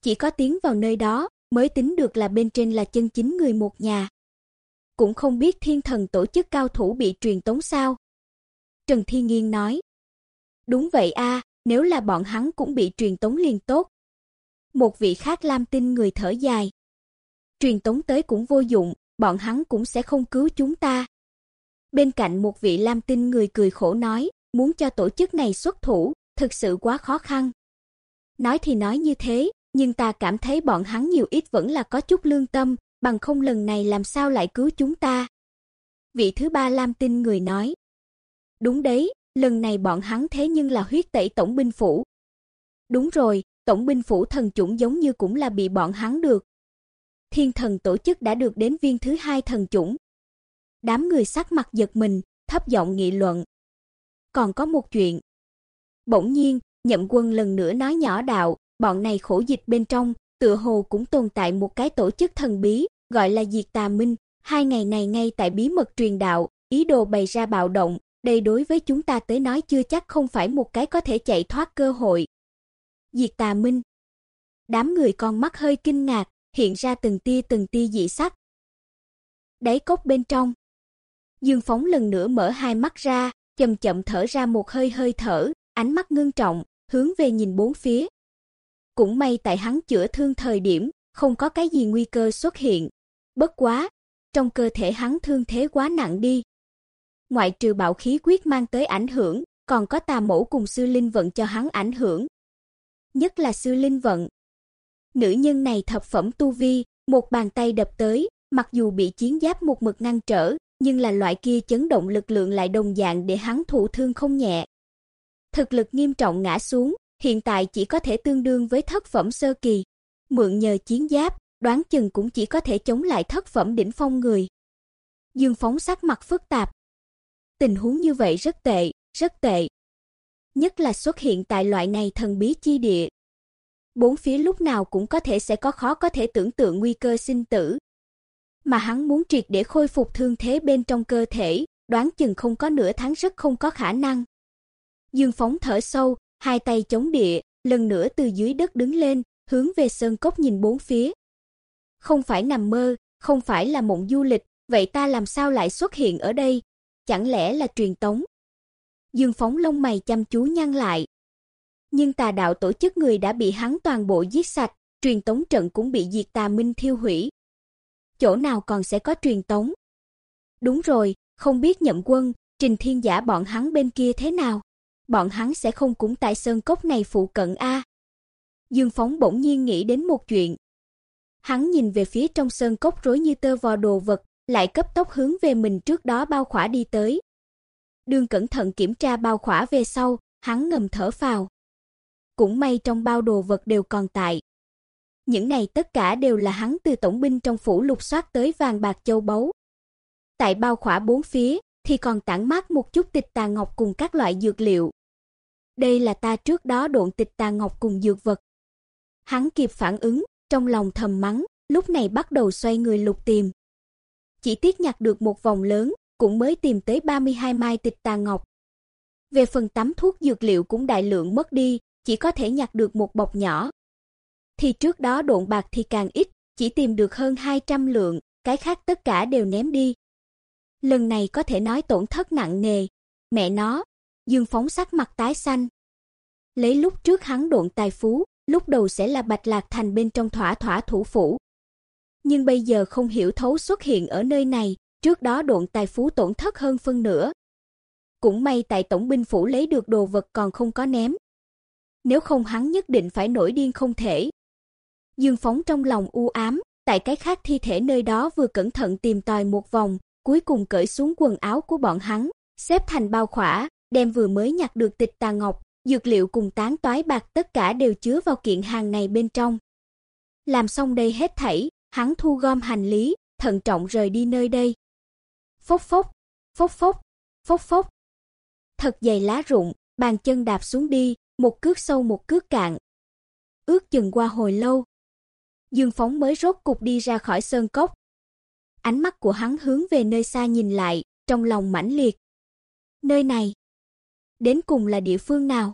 Chỉ có tiến vào nơi đó mới tính được là bên trên là chân chính người một nhà. Cũng không biết thiên thần tổ chức cao thủ bị truyền tống sao. Trần thi Nghiên nói. Đúng vậy a, nếu là bọn hắn cũng bị truyền tống liền tốt. Một vị khác Lam Tinh người thở dài. Truyền tống tới cũng vô dụng, bọn hắn cũng sẽ không cứu chúng ta. Bên cạnh một vị Lam Tinh người cười khổ nói, muốn cho tổ chức này xuất thủ, thực sự quá khó khăn. Nói thì nói như thế, nhưng ta cảm thấy bọn hắn nhiều ít vẫn là có chút lương tâm, bằng không lần này làm sao lại cứu chúng ta. Vị thứ ba Lam Tinh người nói. Đúng đấy, lần này bọn hắn thế nhưng là huyết tẩy tổng binh phủ. Đúng rồi, tổng binh phủ thần chủng giống như cũng là bị bọn hắn được. Thiên thần tổ chức đã được đến viên thứ hai thần chủng. Đám người sắc mặt giật mình, thấp giọng nghị luận. Còn có một chuyện. Bỗng nhiên, Nhậm Quân lần nữa nói nhỏ đạo, bọn này khổ dịch bên trong, tựa hồ cũng tồn tại một cái tổ chức thần bí, gọi là Diệt Tà Minh, hai ngày này ngay tại bí mật truyền đạo, ý đồ bày ra bạo động, đây đối với chúng ta tới nói chưa chắc không phải một cái có thể chạy thoát cơ hội. Diệt Tà Minh. Đám người con mắt hơi kinh ngạc, hiện ra từng tia từng tia dị sắc. Đáy cốc bên trong, Dương Phóng lần nữa mở hai mắt ra, chậm chậm thở ra một hơi hơi thở, ánh mắt ngưng trọng, hướng về nhìn bốn phía. Cũng may tại hắn chữa thương thời điểm, không có cái gì nguy cơ xuất hiện. bất quá, trong cơ thể hắn thương thế quá nặng đi. Ngoại trừ bạo khí quyết mang tới ảnh hưởng, còn có tà mẫu cùng sư linh vận cho hắn ảnh hưởng. Nhất là sư linh vận. Nữ nhân này thập phẩm tu vi, một bàn tay đập tới, mặc dù bị chiến giáp một mực ngăn trở, nhưng là loại kia chấn động lực lượng lại đồng dạng để hắn thụ thương không nhẹ. Thực lực nghiêm trọng ngã xuống, hiện tại chỉ có thể tương đương với thất phẩm sơ kỳ. Mượn nhờ chiến giáp, đoán chừng cũng chỉ có thể chống lại thất phẩm đỉnh phong người. Dương Phóng sắc mặt phức tạp. Tình huống như vậy rất tệ, rất tệ. Nhất là xuất hiện tại loại này thần bí chi địa. Bốn phía lúc nào cũng có thể sẽ có khó có thể tưởng tượng nguy cơ sinh tử. Mà hắn muốn triệt để khôi phục thương thế bên trong cơ thể, đoán chừng không có nửa tháng rất không có khả năng. Dương Phóng thở sâu, hai tay chống địa, lần nữa từ dưới đất đứng lên, hướng về sơn cốc nhìn bốn phía. Không phải nằm mơ, không phải là mộng du lịch, vậy ta làm sao lại xuất hiện ở đây? Chẳng lẽ là truyền tống? Dương Phóng lông mày chăm chú nhăn lại. Nhưng tà đạo tổ chức người đã bị hắn toàn bộ giết sạch, truyền tống trận cũng bị diệt tà minh thiêu hủy. Chỗ nào còn sẽ có truyền tống? Đúng rồi, không biết nhậm quân, trình thiên giả bọn hắn bên kia thế nào? Bọn hắn sẽ không cũng tại sơn cốc này phụ cận a Dương Phóng bỗng nhiên nghĩ đến một chuyện. Hắn nhìn về phía trong sơn cốc rối như tơ vò đồ vật, lại cấp tốc hướng về mình trước đó bao khỏa đi tới. Đường cẩn thận kiểm tra bao khỏa về sau, hắn ngầm thở phào. Cũng may trong bao đồ vật đều còn tại. Những này tất cả đều là hắn từ tổng binh trong phủ lục soát tới vàng bạc châu báu. Tại bao khỏa bốn phía thì còn tản mát một chút tịch tà ngọc cùng các loại dược liệu. Đây là ta trước đó độn tịch tà ngọc cùng dược vật. Hắn kịp phản ứng, trong lòng thầm mắng, lúc này bắt đầu xoay người lục tìm. Chỉ tiếc nhặt được một vòng lớn, cũng mới tìm tới 32 mai tịch tà ngọc. Về phần tắm thuốc dược liệu cũng đại lượng mất đi, chỉ có thể nhặt được một bọc nhỏ. Thì trước đó độn bạc thì càng ít, chỉ tìm được hơn 200 lượng, cái khác tất cả đều ném đi. Lần này có thể nói tổn thất nặng nề. Mẹ nó, Dương Phóng sắc mặt tái xanh. Lấy lúc trước hắn độn tài phú, lúc đầu sẽ là Bạch Lạc Thành bên trong thỏa thỏa thủ phủ. Nhưng bây giờ không hiểu thấu xuất hiện ở nơi này, trước đó độn tài phú tổn thất hơn phân nửa. Cũng may tại tổng binh phủ lấy được đồ vật còn không có ném. Nếu không hắn nhất định phải nổi điên không thể. Dương Phóng trong lòng u ám, tại cái khác thi thể nơi đó vừa cẩn thận tìm tòi một vòng, cuối cùng cởi xuống quần áo của bọn hắn, xếp thành bao khỏa, đem vừa mới nhặt được tịch tà ngọc, dược liệu cùng tán toái bạc tất cả đều chứa vào kiện hàng này bên trong. Làm xong đây hết thảy, hắn thu gom hành lý, thận trọng rời đi nơi đây. Phốc phốc, phốc phốc, phốc phốc. Thật dày lá rụng, bàn chân đạp xuống đi, một cước sâu một cước cạn. Ước chừng qua hồi lâu, Dương Phóng mới rốt cục đi ra khỏi sơn cốc. Ánh mắt của hắn hướng về nơi xa nhìn lại, trong lòng mãnh liệt. Nơi này, đến cùng là địa phương nào?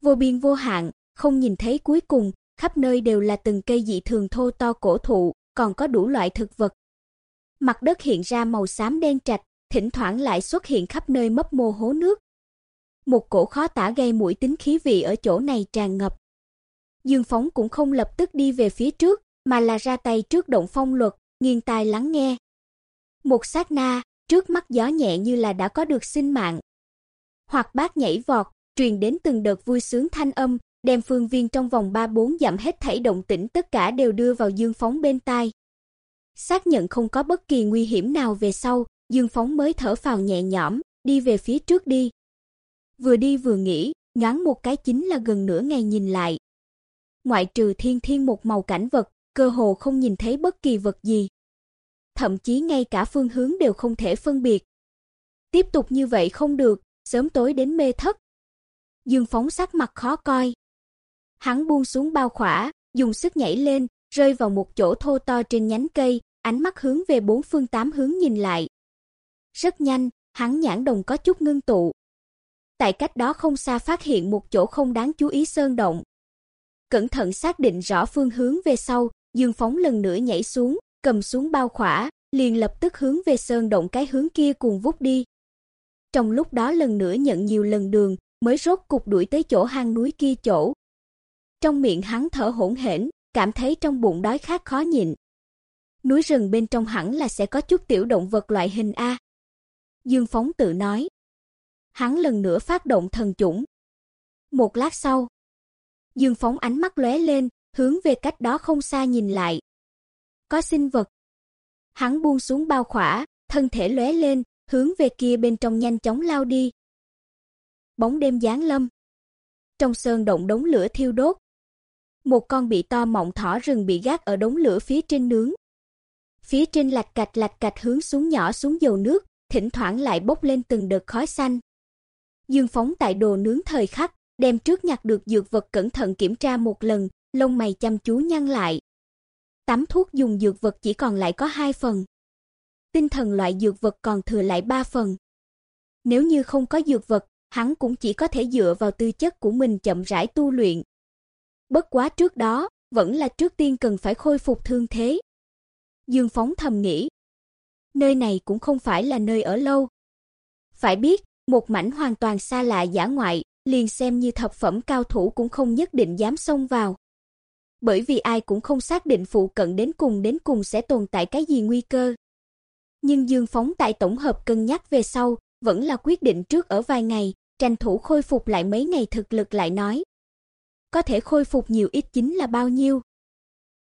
Vô biên vô hạn, không nhìn thấy cuối cùng, khắp nơi đều là từng cây dị thường thô to cổ thụ, còn có đủ loại thực vật. Mặt đất hiện ra màu xám đen trạch, thỉnh thoảng lại xuất hiện khắp nơi mấp mô hố nước. Một cổ khó tả gây mũi tính khí vị ở chỗ này tràn ngập. Dương Phóng cũng không lập tức đi về phía trước, mà là ra tay trước động phong luật, nghiêng tai lắng nghe. Một sát na, trước mắt gió nhẹ như là đã có được sinh mạng. Hoặc bác nhảy vọt, truyền đến từng đợt vui sướng thanh âm, đem phương viên trong vòng 3-4 dặm hết thảy động tĩnh tất cả đều đưa vào Dương Phóng bên tai. Xác nhận không có bất kỳ nguy hiểm nào về sau, Dương Phóng mới thở phào nhẹ nhõm, đi về phía trước đi. Vừa đi vừa nghĩ, ngắn một cái chính là gần nửa ngày nhìn lại. Ngoại trừ thiên thiên một màu cảnh vật, cơ hồ không nhìn thấy bất kỳ vật gì. Thậm chí ngay cả phương hướng đều không thể phân biệt. Tiếp tục như vậy không được, sớm tối đến mê thất. Dương Phóng sắc mặt khó coi. Hắn buông xuống bao khỏa, dùng sức nhảy lên, rơi vào một chỗ thô to trên nhánh cây, ánh mắt hướng về bốn phương tám hướng nhìn lại. Rất nhanh, hắn nhãn đồng có chút ngưng tụ. Tại cách đó không xa phát hiện một chỗ không đáng chú ý sơn động. Cẩn thận xác định rõ phương hướng về sau, Dương Phóng lần nữa nhảy xuống, cầm xuống bao khỏa, liền lập tức hướng về sơn động cái hướng kia cùng vút đi. Trong lúc đó lần nữa nhận nhiều lần đường, mới rốt cục đuổi tới chỗ hang núi kia chỗ. Trong miệng hắn thở hổn hển, cảm thấy trong bụng đói khát khó nhịn. Núi rừng bên trong hẳn là sẽ có chút tiểu động vật loại hình a. Dương Phóng tự nói. Hắn lần nữa phát động thần chủng. Một lát sau, Dương Phóng ánh mắt lóe lên, hướng về cách đó không xa nhìn lại. Có sinh vật. Hắn buông xuống bao khỏa, thân thể lóe lên, hướng về kia bên trong nhanh chóng lao đi. Bóng đêm giáng lâm. Trong sơn động đống lửa thiêu đốt. Một con bị to mọng thỏ rừng bị gác ở đống lửa phía trên nướng. Phía trên lạch cạch lạch cạch hướng xuống nhỏ xuống dầu nước, thỉnh thoảng lại bốc lên từng đợt khói xanh. Dương phóng tại đồ nướng thời khắc, đem trước nhặt được dược vật cẩn thận kiểm tra một lần, lông mày chăm chú nhăn lại. Tắm thuốc dùng dược vật chỉ còn lại có hai phần. Tinh thần loại dược vật còn thừa lại ba phần. Nếu như không có dược vật, hắn cũng chỉ có thể dựa vào tư chất của mình chậm rãi tu luyện. Bất quá trước đó, vẫn là trước tiên cần phải khôi phục thương thế. Dương Phóng thầm nghĩ, nơi này cũng không phải là nơi ở lâu. Phải biết, một mảnh hoàn toàn xa lạ giả ngoại, liền xem như thập phẩm cao thủ cũng không nhất định dám xông vào. Bởi vì ai cũng không xác định phụ cận đến cùng đến cùng sẽ tồn tại cái gì nguy cơ. Nhưng Dương Phóng tại tổng hợp cân nhắc về sau, vẫn là quyết định trước ở vài ngày, tranh thủ khôi phục lại mấy ngày thực lực lại nói. Có thể khôi phục nhiều ít chính là bao nhiêu.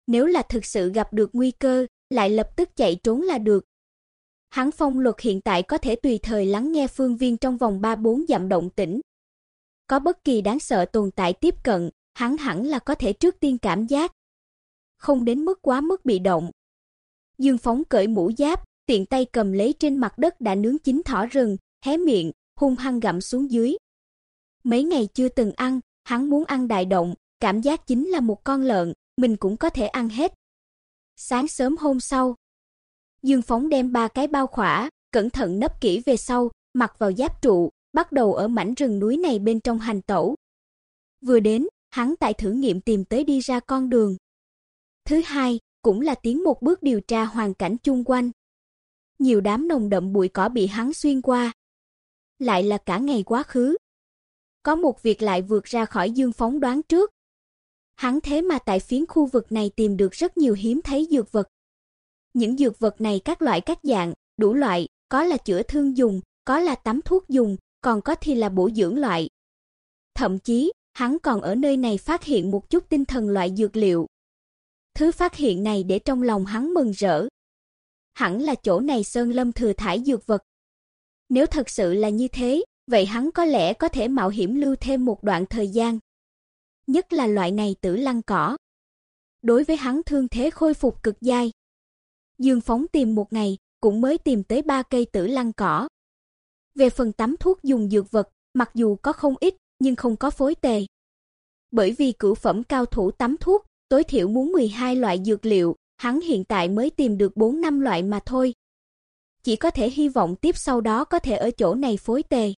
Nếu là thực sự gặp được nguy cơ, lại lập tức chạy trốn là được. Hắn phong luật hiện tại có thể tùy thời lắng nghe phương viên trong vòng 3-4 dặm động tĩnh. Có bất kỳ đáng sợ tồn tại tiếp cận, hắn hẳn là có thể trước tiên cảm giác. Không đến mức quá mức bị động. Dương Phóng cởi mũ giáp, tiện tay cầm lấy trên mặt đất đã nướng chín thỏ rừng, hé miệng, hung hăng gặm xuống dưới. Mấy ngày chưa từng ăn, hắn muốn ăn đại động, cảm giác chính là một con lợn, mình cũng có thể ăn hết. Sáng sớm hôm sau, Dương Phóng đem ba cái bao khỏa, cẩn thận nấp kỹ về sau, mặc vào giáp trụ, bắt đầu ở mảnh rừng núi này bên trong hành tẩu. Vừa đến, hắn tại thử nghiệm tìm tới đi ra con đường. Thứ hai, cũng là tiến một bước điều tra hoàn cảnh chung quanh. Nhiều đám nồng đậm bụi cỏ bị hắn xuyên qua. Lại là cả ngày quá khứ. Có một việc lại vượt ra khỏi Dương Phóng đoán trước. Hắn thế mà tại phiến khu vực này tìm được rất nhiều hiếm thấy dược vật. Những dược vật này các loại các dạng, đủ loại, có là chữa thương dùng, có là tắm thuốc dùng, còn có thì là bổ dưỡng loại. Thậm chí, hắn còn ở nơi này phát hiện một chút tinh thần loại dược liệu. Thứ phát hiện này để trong lòng hắn mừng rỡ. Hẳn là chỗ này Sơn Lâm thừa thải dược vật. Nếu thật sự là như thế, vậy hắn có lẽ có thể mạo hiểm lưu thêm một đoạn thời gian. Nhất là loại này tử lăng cỏ. Đối với hắn thương thế khôi phục cực dai. Dương Phóng tìm một ngày, cũng mới tìm tới ba cây tử lăng cỏ. Về phần tắm thuốc dùng dược vật, mặc dù có không ít, nhưng không có phối tề. Bởi vì cửu phẩm cao thủ tắm thuốc, tối thiểu muốn 12 loại dược liệu, hắn hiện tại mới tìm được 4 năm loại mà thôi. Chỉ có thể hy vọng tiếp sau đó có thể ở chỗ này phối tề.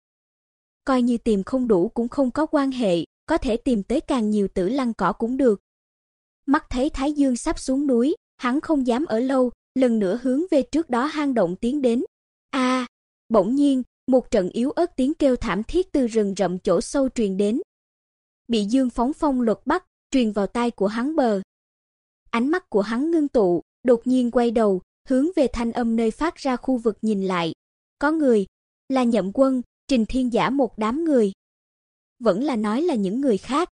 Coi như tìm không đủ cũng không có quan hệ, có thể tìm tới càng nhiều tử lăng cỏ cũng được. Mắt thấy Thái Dương sắp xuống núi, hắn không dám ở lâu, lần nữa hướng về trước đó hang động tiến đến. A! bỗng nhiên, một trận yếu ớt tiếng kêu thảm thiết từ rừng rậm chỗ sâu truyền đến. Bị Dương phóng phong luật bắt, truyền vào tai của hắn bờ. Ánh mắt của hắn ngưng tụ, đột nhiên quay đầu, hướng về thanh âm nơi phát ra khu vực nhìn lại. Có người, là Nhậm Quân, Trình Thiên Giả một đám người. Vẫn là nói là những người khác.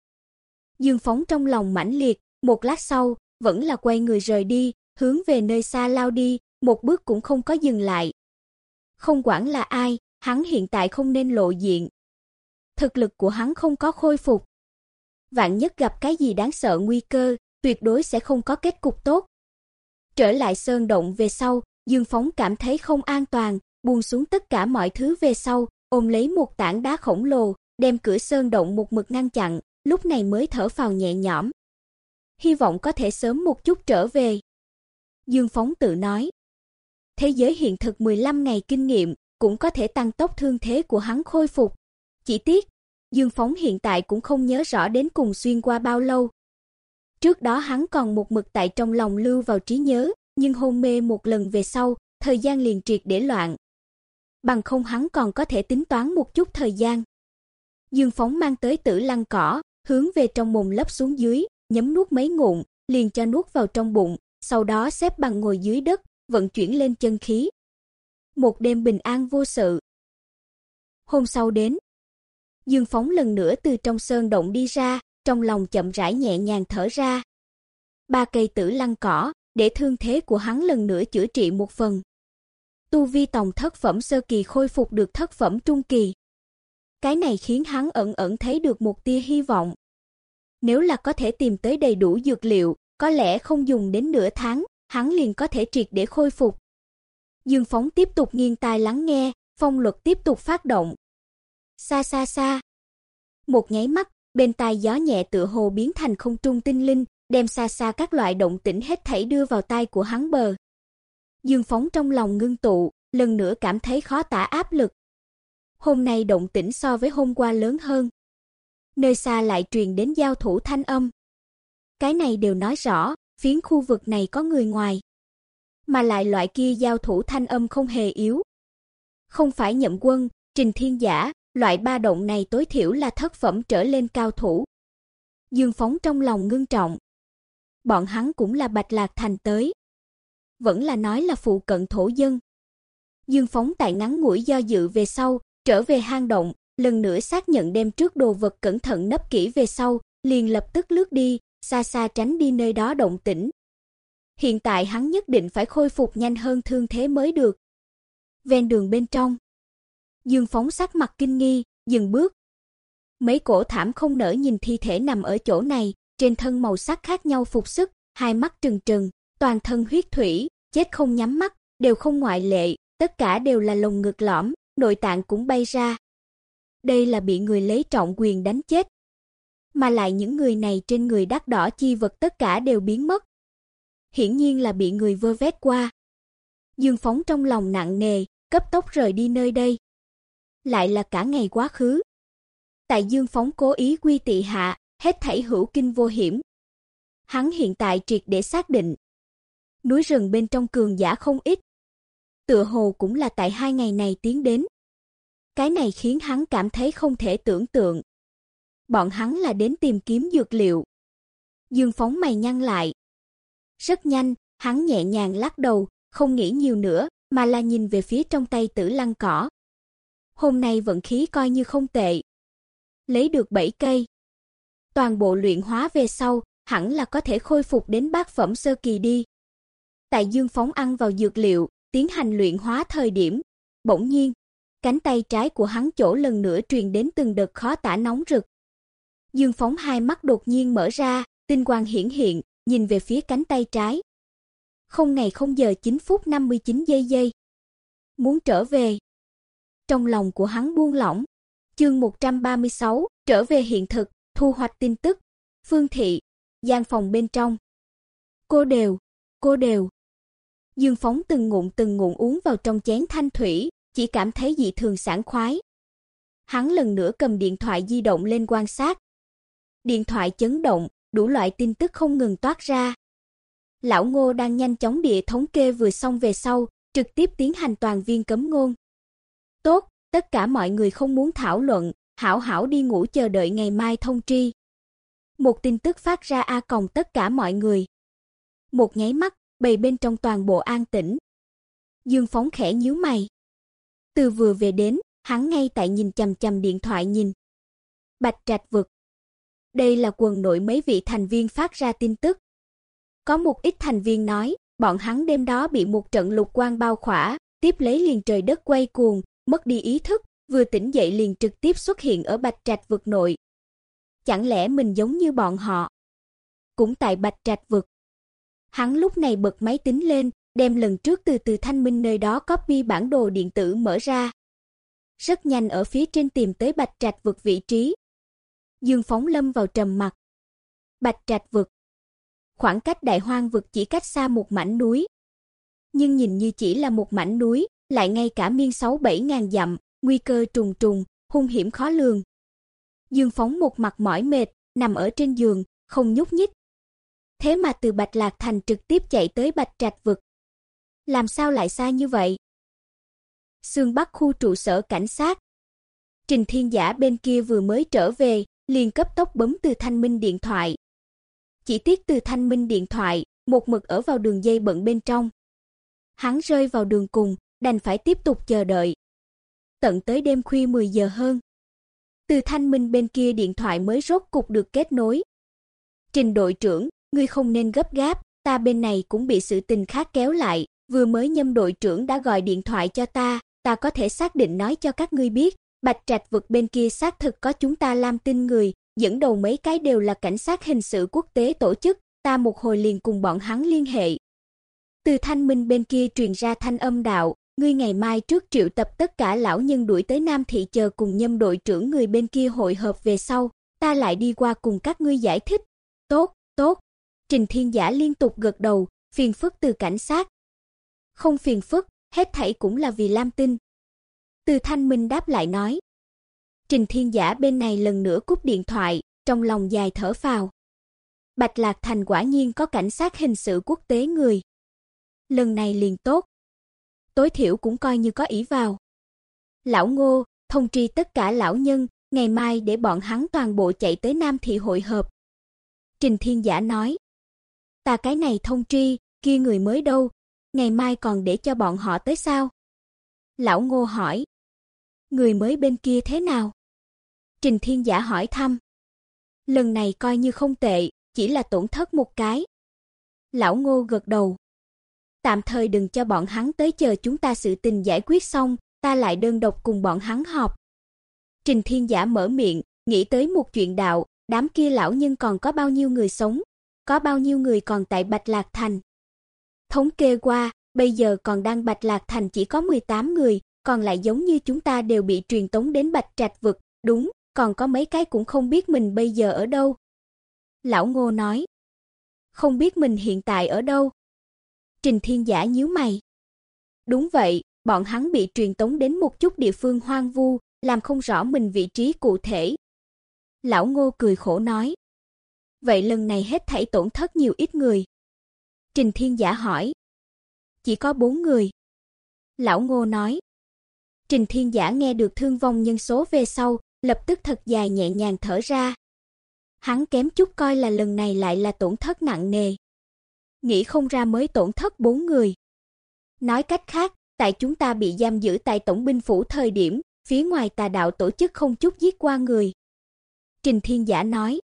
Dương phóng trong lòng mãnh liệt, một lát sau, vẫn là quay người rời đi, hướng về nơi xa lao đi, một bước cũng không có dừng lại. Không quản là ai, hắn hiện tại không nên lộ diện. Thực lực của hắn không có khôi phục. Vạn nhất gặp cái gì đáng sợ nguy cơ, tuyệt đối sẽ không có kết cục tốt. Trở lại sơn động về sau, Dương Phóng cảm thấy không an toàn, buông xuống tất cả mọi thứ về sau, ôm lấy một tảng đá khổng lồ, đem cửa sơn động một mực ngăn chặn, lúc này mới thở phào nhẹ nhõm. Hy vọng có thể sớm một chút trở về. Dương Phóng tự nói. Thế giới hiện thực 15 ngày kinh nghiệm, cũng có thể tăng tốc thương thế của hắn khôi phục. Chỉ tiếc, Dương Phóng hiện tại cũng không nhớ rõ đến cùng xuyên qua bao lâu. Trước đó hắn còn một mực tại trong lòng lưu vào trí nhớ, nhưng hôn mê một lần về sau, thời gian liền triệt để loạn. Bằng không hắn còn có thể tính toán một chút thời gian. Dương Phóng mang tới tử lăng cỏ, hướng về trong mồm lấp xuống dưới, nhấm nuốt mấy ngụm, liền cho nuốt vào trong bụng, sau đó xếp bằng ngồi dưới đất, vận chuyển lên chân khí. Một đêm bình an vô sự. Hôm sau đến, Dương Phóng lần nữa từ trong sơn động đi ra, trong lòng chậm rãi nhẹ nhàng thở ra. Ba cây tử lăng cỏ, để thương thế của hắn lần nữa chữa trị một phần. Tu vi tòng thất phẩm sơ kỳ khôi phục được thất phẩm trung kỳ. Cái này khiến hắn ẩn ẩn thấy được một tia hy vọng. Nếu là có thể tìm tới đầy đủ dược liệu, có lẽ không dùng đến nửa tháng, hắn liền có thể triệt để khôi phục. Dương Phóng tiếp tục nghiêng tai lắng nghe, phong luật tiếp tục phát động. Xa xa xa. Một nháy mắt, bên tai gió nhẹ tựa hồ biến thành không trung tinh linh, đem xa xa các loại động tĩnh hết thảy đưa vào tai của hắn bờ. Dương Phóng trong lòng ngưng tụ, lần nữa cảm thấy khó tả áp lực. Hôm nay động tĩnh so với hôm qua lớn hơn. Nơi xa lại truyền đến giao thủ thanh âm. Cái này đều nói rõ, phiến khu vực này có người ngoài. Mà lại loại kia giao thủ thanh âm không hề yếu. Không phải nhậm quân, trình thiên giả, loại ba động này tối thiểu là thất phẩm trở lên cao thủ. Dương Phóng trong lòng ngưng trọng. Bọn hắn cũng là Bạch Lạc Thành tới. Vẫn là nói là phụ cận thổ dân. Dương Phóng tại ngắn ngủi do dự về sau, trở về hang động, lần nữa xác nhận đem trước đồ vật cẩn thận nấp kỹ về sau, liền lập tức lướt đi, xa xa tránh đi nơi đó động tĩnh. Hiện tại hắn nhất định phải khôi phục nhanh hơn thương thế mới được. Ven đường bên trong, Dương Phóng sắc mặt kinh nghi, dừng bước. Mấy cổ thảm không nỡ nhìn thi thể nằm ở chỗ này, trên thân màu sắc khác nhau phục sức, hai mắt trừng trừng, toàn thân huyết thủy, chết không nhắm mắt, đều không ngoại lệ, tất cả đều là lồng ngực lõm, nội tạng cũng bay ra. Đây là bị người lấy trọng quyền đánh chết. Mà lại những người này trên người đắt đỏ chi vật tất cả đều biến mất. Hiển nhiên là bị người vơ vét qua. Dương Phóng trong lòng nặng nề, cấp tốc rời đi nơi đây. Lại là cả ngày quá khứ. Tại Dương Phóng cố ý quy tị hạ, hết thảy hữu kinh vô hiểm. Hắn hiện tại triệt để xác định. Núi rừng bên trong cường giả không ít. Tựa hồ cũng là tại hai ngày này tiến đến. Cái này khiến hắn cảm thấy không thể tưởng tượng. Bọn hắn là đến tìm kiếm dược liệu. Dương phóng mày nhăn lại. Rất nhanh, hắn nhẹ nhàng lắc đầu, không nghĩ nhiều nữa, mà là nhìn về phía trong tay tử lăng cỏ. Hôm nay vận khí coi như không tệ. Lấy được 7 cây toàn bộ luyện hóa về sau, hẳn là có thể khôi phục đến bát phẩm sơ kỳ đi. Tại Dương Phóng ăn vào dược liệu, tiến hành luyện hóa thời điểm, bỗng nhiên, cánh tay trái của hắn chỗ lần nữa truyền đến từng đợt khó tả nóng rực. Dương Phóng hai mắt đột nhiên mở ra, tinh quang hiển hiện, nhìn về phía cánh tay trái. Không ngày không giờ 9 phút 59 giây giây. Muốn trở về. Trong lòng của hắn buông lỏng. Chương 136, trở về hiện thực thu hoạch tin tức. Phương thị, gian phòng bên trong. Cô đều, cô đều. Dương Phóng từng ngụm từng ngụm uống vào trong chén thanh thủy, chỉ cảm thấy dị thường sảng khoái. Hắn lần nữa cầm điện thoại di động lên quan sát. Điện thoại chấn động, đủ loại tin tức không ngừng toát ra. Lão Ngô đang nhanh chóng địa thống kê vừa xong về sau, trực tiếp tiến hành toàn viên cấm ngôn. Tốt, tất cả mọi người không muốn thảo luận, hảo hảo đi ngủ chờ đợi ngày mai thông tri. Một tin tức phát ra a còng tất cả mọi người. Một nháy mắt, bầy bên trong toàn bộ an tĩnh. Dương Phóng khẽ nhíu mày. Từ vừa về đến, hắn ngay tại nhìn chằm chằm điện thoại nhìn. Bạch Trạch vực. Đây là quần nội mấy vị thành viên phát ra tin tức. Có một ít thành viên nói, bọn hắn đêm đó bị một trận lục quang bao khỏa, tiếp lấy liền trời đất quay cuồng, mất đi ý thức, vừa tỉnh dậy liền trực tiếp xuất hiện ở Bạch Trạch vực nội. Chẳng lẽ mình giống như bọn họ? Cũng tại Bạch Trạch vực. Hắn lúc này bật máy tính lên, đem lần trước từ từ Thanh Minh nơi đó copy bản đồ điện tử mở ra. Rất nhanh ở phía trên tìm tới Bạch Trạch vực vị trí. Dương Phóng Lâm vào trầm mặc. Bạch Trạch vực. Khoảng cách Đại Hoang vực chỉ cách xa một mảnh núi. Nhưng nhìn như chỉ là một mảnh núi, lại ngay cả miên 6 7 ngàn dặm, nguy cơ trùng trùng, hung hiểm khó lường. Dương Phóng một mặt mỏi mệt, nằm ở trên giường, không nhúc nhích. Thế mà từ Bạch Lạc Thành trực tiếp chạy tới Bạch Trạch vực. Làm sao lại xa như vậy? Sương Bắc khu trụ sở cảnh sát. Trình Thiên Giả bên kia vừa mới trở về, liền cấp tốc bấm từ Thanh Minh điện thoại. Chỉ tiếc từ Thanh Minh điện thoại, một mực ở vào đường dây bận bên trong. Hắn rơi vào đường cùng, đành phải tiếp tục chờ đợi. Tận tới đêm khuya 10 giờ hơn. Từ Thanh Minh bên kia điện thoại mới rốt cục được kết nối. Trình đội trưởng, ngươi không nên gấp gáp, ta bên này cũng bị sự tình khác kéo lại, vừa mới nhâm đội trưởng đã gọi điện thoại cho ta, ta có thể xác định nói cho các ngươi biết, Bạch Trạch vực bên kia xác thực có chúng ta Lam Tinh người, dẫn đầu mấy cái đều là cảnh sát hình sự quốc tế tổ chức, ta một hồi liền cùng bọn hắn liên hệ. Từ Thanh Minh bên kia truyền ra thanh âm đạo, ngươi ngày mai trước triệu tập tất cả lão nhân đuổi tới Nam thị chờ cùng nhâm đội trưởng người bên kia hội hợp về sau, ta lại đi qua cùng các ngươi giải thích. Tốt, tốt. Trình Thiên Giả liên tục gật đầu, phiền phức từ cảnh sát. Không phiền phức, hết thảy cũng là vì Lam Tinh. Từ Thanh Minh đáp lại nói. Trình Thiên Giả bên này lần nữa cúp điện thoại, trong lòng dài thở phào. Bạch Lạc Thành quả nhiên có cảnh sát hình sự quốc tế người. Lần này liền tốt. Tối thiểu cũng coi như có ý vào. Lão Ngô, thông tri tất cả lão nhân, ngày mai để bọn hắn toàn bộ chạy tới Nam thị hội hợp. Trình Thiên Giả nói. Ta cái này thông tri, kia người mới đâu, ngày mai còn để cho bọn họ tới sao? Lão Ngô hỏi. Người mới bên kia thế nào? Trình Thiên Giả hỏi thăm. Lần này coi như không tệ, chỉ là tổn thất một cái. Lão Ngô gật đầu. Tạm thời đừng cho bọn hắn tới chờ chúng ta sự tình giải quyết xong, ta lại đơn độc cùng bọn hắn họp. Trình Thiên Giả mở miệng, nghĩ tới một chuyện đạo, đám kia lão nhân còn có bao nhiêu người sống, có bao nhiêu người còn tại Bạch Lạc Thành. Thống kê qua, bây giờ còn đang Bạch Lạc Thành chỉ có 18 người, còn lại giống như chúng ta đều bị truyền tống đến Bạch Trạch vực, đúng, còn có mấy cái cũng không biết mình bây giờ ở đâu. Lão Ngô nói, không biết mình hiện tại ở đâu. Trình Thiên Giả nhíu mày. Đúng vậy, bọn hắn bị truyền tống đến một chút địa phương hoang vu, làm không rõ mình vị trí cụ thể. Lão Ngô cười khổ nói, vậy lần này hết thảy tổn thất nhiều ít người. Trình Thiên Giả hỏi, chỉ có bốn người. Lão Ngô nói, Trình Thiên Giả nghe được thương vong nhân số về sau, lập tức thật dài nhẹ nhàng thở ra. Hắn kém chút coi là lần này lại là tổn thất nặng nề. Nghĩ không ra mới tổn thất bốn người. Nói cách khác, tại chúng ta bị giam giữ tại tổng binh phủ thời điểm, phía ngoài tà đạo tổ chức không chút giết qua người. Trình Thiên Giả nói.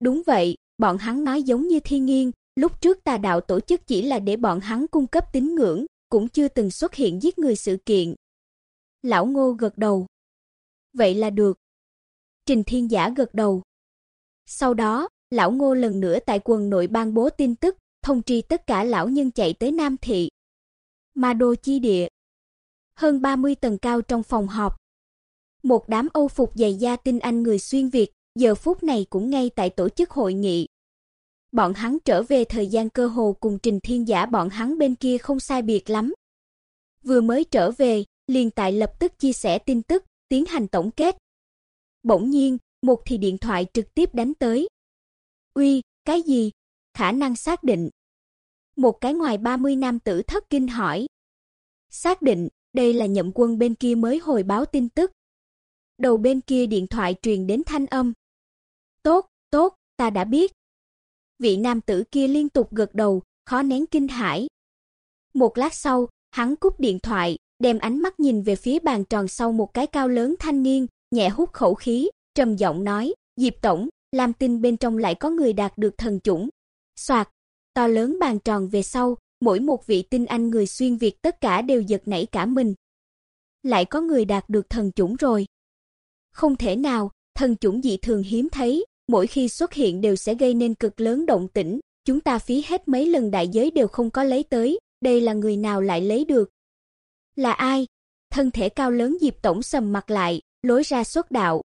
Đúng vậy, bọn hắn nói giống như thiên nghiên, lúc trước tà đạo tổ chức chỉ là để bọn hắn cung cấp tín ngưỡng, cũng chưa từng xuất hiện giết người sự kiện. Lão Ngô gật đầu. Vậy là được. Trình Thiên Giả gật đầu. Sau đó, lão Ngô lần nữa tại quần nội ban bố tin tức, thông tri tất cả lão nhân chạy tới Nam thị. Ma đô chi địa. Hơn 30 tầng cao trong phòng họp. Một đám Âu phục dày da tinh anh người xuyên Việt, giờ phút này cũng ngay tại tổ chức hội nghị. Bọn hắn trở về thời gian cơ hồ cùng Trình Thiên Giả bọn hắn bên kia không sai biệt lắm. Vừa mới trở về, liền tại lập tức chia sẻ tin tức, tiến hành tổng kết. Bỗng nhiên, một thì điện thoại trực tiếp đánh tới. "Uy, cái gì? Khả năng xác định." Một cái ngoài 30 nam tử thất kinh hỏi. "Xác định, đây là Nhậm Quân bên kia mới hồi báo tin tức." Đầu bên kia điện thoại truyền đến thanh âm. "Tốt, tốt, ta đã biết." Vị nam tử kia liên tục gật đầu, khó nén kinh hãi. Một lát sau, hắn cúp điện thoại, đem ánh mắt nhìn về phía bàn tròn sau một cái cao lớn thanh niên, nhẹ hút khẩu khí, trầm giọng nói, "Diệp tổng, làm tin bên trong lại có người đạt được thần chủng." Soạt, to lớn bàn tròn về sau, mỗi một vị tinh anh người xuyên việt tất cả đều giật nảy cả mình. Lại có người đạt được thần chủng rồi. Không thể nào, thần chủng dị thường hiếm thấy, mỗi khi xuất hiện đều sẽ gây nên cực lớn động tĩnh, chúng ta phí hết mấy lần đại giới đều không có lấy tới, đây là người nào lại lấy được? Là ai? Thân thể cao lớn Diệp tổng sầm mặt lại, lối ra xuất đạo.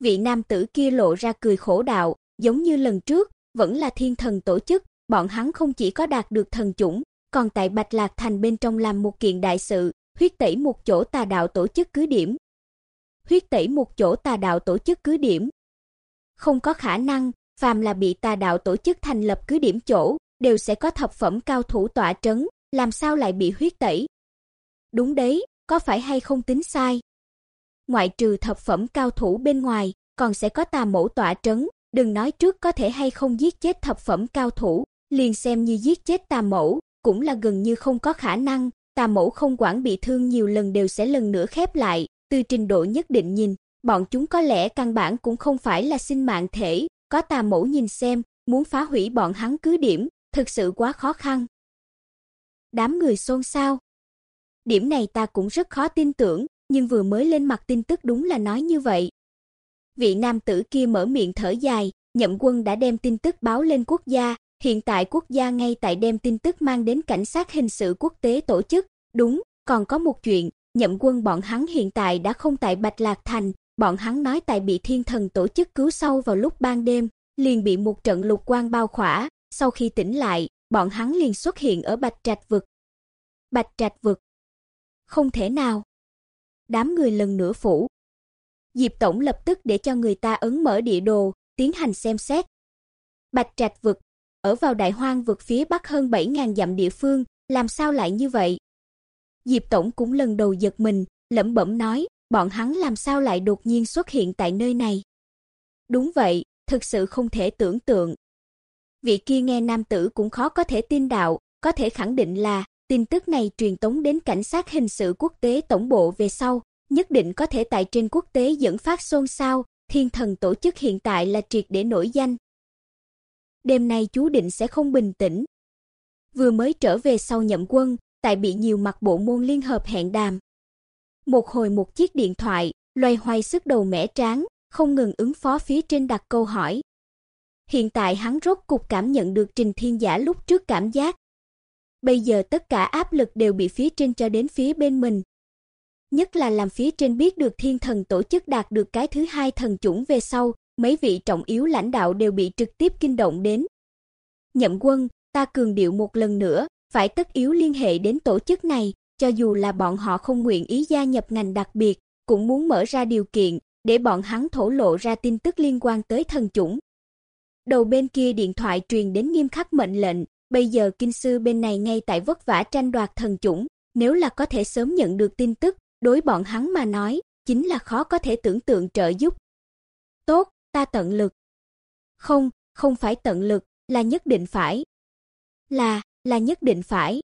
Vị nam tử kia lộ ra cười khổ đạo, giống như lần trước, vẫn là thiên thần tổ chức, bọn hắn không chỉ có đạt được thần chủng, còn tại Bạch Lạc Thành bên trong làm một kiện đại sự, huyết tẩy một chỗ tà đạo tổ chức cứ điểm. Huyết tẩy một chỗ tà đạo tổ chức cứ điểm. Không có khả năng, phàm là bị tà đạo tổ chức thành lập cứ điểm chỗ, đều sẽ có thập phẩm cao thủ tọa trấn, làm sao lại bị huyết tẩy? Đúng đấy, có phải hay không tính sai? Ngoại trừ thập phẩm cao thủ bên ngoài, còn sẽ có tà mẫu tọa trấn, đừng nói trước có thể hay không giết chết thập phẩm cao thủ, liền xem như giết chết Tà Mẫu, cũng là gần như không có khả năng, Tà Mẫu không quản bị thương nhiều lần đều sẽ lần nữa khép lại, từ trình độ nhất định nhìn, bọn chúng có lẽ căn bản cũng không phải là sinh mạng thể, có Tà Mẫu nhìn xem, muốn phá hủy bọn hắn cứ điểm, thực sự quá khó khăn. Đám người xôn xao. Điểm này ta cũng rất khó tin tưởng, nhưng vừa mới lên mặt tin tức đúng là nói như vậy. Vị nam tử kia mở miệng thở dài, Nhậm Quân đã đem tin tức báo lên quốc gia, hiện tại quốc gia ngay tại đem tin tức mang đến cảnh sát hình sự quốc tế tổ chức, đúng, còn có một chuyện, Nhậm Quân bọn hắn hiện tại đã không tại Bạch Lạc thành, bọn hắn nói tại bị Thiên Thần tổ chức cứu sâu vào lúc ban đêm, liền bị một trận lục quang bao khỏa, sau khi tỉnh lại, bọn hắn liền xuất hiện ở Bạch Trạch vực. Bạch Trạch vực. Không thể nào. Đám người lần nữa phủ. Diệp tổng lập tức để cho người ta ấn mở địa đồ, tiến hành xem xét. Bạch Trạch vực, ở vào Đại Hoang vực phía bắc hơn 7000 dặm địa phương, làm sao lại như vậy? Diệp tổng cũng lần đầu giật mình, lẩm bẩm nói, bọn hắn làm sao lại đột nhiên xuất hiện tại nơi này? Đúng vậy, thực sự không thể tưởng tượng. Vị kia nghe nam tử cũng khó có thể tin đạo, có thể khẳng định là tin tức này truyền tống đến cảnh sát hình sự quốc tế tổng bộ về sau, nhất định có thể tại trên quốc tế dẫn phát xôn xao, Thiên Thần tổ chức hiện tại là triệt để nổi danh. Đêm nay chú định sẽ không bình tĩnh. Vừa mới trở về sau nhậm quân, tại bị nhiều mặt bộ môn liên hợp hẹn đàm. Một hồi một chiếc điện thoại, loay hoay sức đầu mẻ tráng, không ngừng ứng phó phía trên đặt câu hỏi. Hiện tại hắn rốt cục cảm nhận được Trình Thiên Giả lúc trước cảm giác. Bây giờ tất cả áp lực đều bị phía trên cho đến phía bên mình. Nhất là làm phía trên biết được Thiên Thần tổ chức đạt được cái thứ hai thần chủng về sau, mấy vị trọng yếu lãnh đạo đều bị trực tiếp kinh động đến. Nhậm Quân, ta cường điệu một lần nữa, phải tất yếu liên hệ đến tổ chức này, cho dù là bọn họ không nguyện ý gia nhập ngành đặc biệt, cũng muốn mở ra điều kiện để bọn hắn thổ lộ ra tin tức liên quan tới thần chủng. Đầu bên kia điện thoại truyền đến nghiêm khắc mệnh lệnh, bây giờ kinh sư bên này ngay tại vất vả tranh đoạt thần chủng, nếu là có thể sớm nhận được tin tức, đối bọn hắn mà nói, chính là khó có thể tưởng tượng trợ giúp. Tốt, ta tận lực. Không, không phải tận lực, là nhất định phải. Là, là nhất định phải.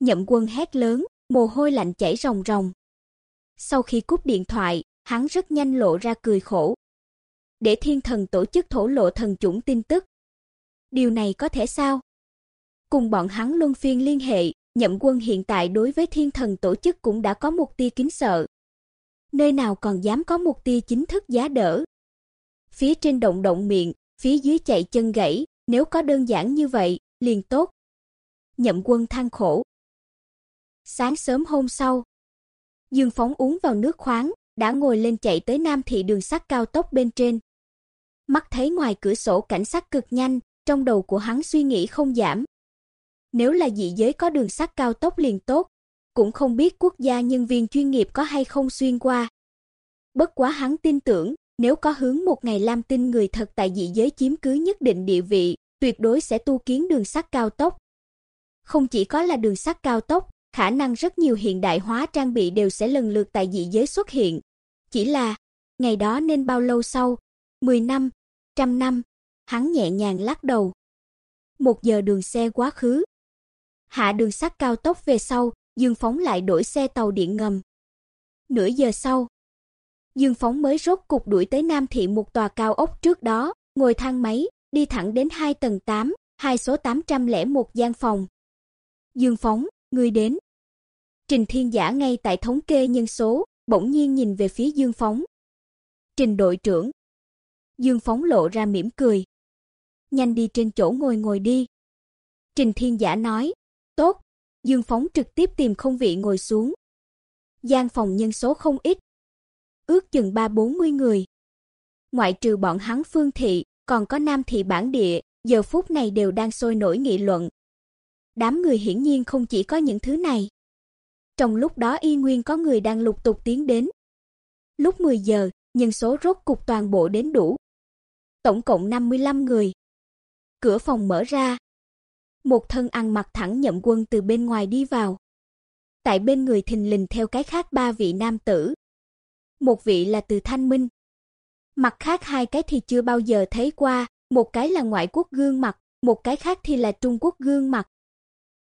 Nhậm Quân hét lớn, mồ hôi lạnh chảy ròng ròng. Sau khi cúp điện thoại, hắn rất nhanh lộ ra cười khổ. Để Thiên Thần tổ chức thổ lộ thần chủng tin tức. Điều này có thể sao? Cùng bọn hắn luân phiên liên hệ, Nhậm Quân hiện tại đối với Thiên Thần tổ chức cũng đã có một tia kính sợ. Nơi nào còn dám có một tia chính thức giá đỡ. Phía trên động động miệng, phía dưới chạy chân gãy, nếu có đơn giản như vậy, liền tốt. Nhậm Quân than khổ. Sáng sớm hôm sau, Dương Phóng uống vào nước khoáng, đã ngồi lên chạy tới Nam thị đường sắt cao tốc bên trên. Mắt thấy ngoài cửa sổ cảnh sát cực nhanh, trong đầu của hắn suy nghĩ không giảm. Nếu là dị giới có đường sắt cao tốc liền tốt, cũng không biết quốc gia nhân viên chuyên nghiệp có hay không xuyên qua. Bất quá hắn tin tưởng, nếu có hướng một ngày Lam Tinh người thật tại dị giới chiếm cứ nhất định địa vị, tuyệt đối sẽ tu kiến đường sắt cao tốc. Không chỉ có là đường sắt cao tốc, khả năng rất nhiều hiện đại hóa trang bị đều sẽ lần lượt tại dị giới xuất hiện. Chỉ là, ngày đó nên bao lâu sau? 10 năm, trăm năm? Hắn nhẹ nhàng lắc đầu. Một giờ đường xe quá khứ. Hạ đường sắt cao tốc về sau, Dương Phóng lại đổi xe tàu điện ngầm. Nửa giờ sau, Dương Phóng mới rốt cục đuổi tới Nam thị một tòa cao ốc trước đó, ngồi thang máy, đi thẳng đến 2 tầng 8, hai số 801 gian phòng. Dương Phóng, người đến. Trình Thiên Giả ngay tại thống kê nhân số, bỗng nhiên nhìn về phía Dương Phóng. Trình đội trưởng. Dương Phóng lộ ra mỉm cười. Nhanh đi trên chỗ ngồi ngồi đi. Trình Thiên Giả nói. Dương Phóng trực tiếp tìm không vị ngồi xuống. Gian phòng nhân số không ít. Ước chừng ba bốn mươi người. Ngoại trừ bọn hắn Phương thị, còn có Nam thị bản địa, giờ phút này đều đang sôi nổi nghị luận. Đám người hiển nhiên không chỉ có những thứ này. Trong lúc đó y nguyên có người đang lục tục tiến đến. Lúc 10 giờ, nhân số rốt cục toàn bộ đến đủ. Tổng cộng 55 người. Cửa phòng mở ra. Một thân ăn mặc thẳng nhậm quân từ bên ngoài đi vào. Tại bên người thình lình theo cái khác ba vị nam tử. Một vị là từ Thanh Minh. Mặt khác hai cái thì chưa bao giờ thấy qua, một cái là ngoại quốc gương mặt, một cái khác thì là Trung Quốc gương mặt.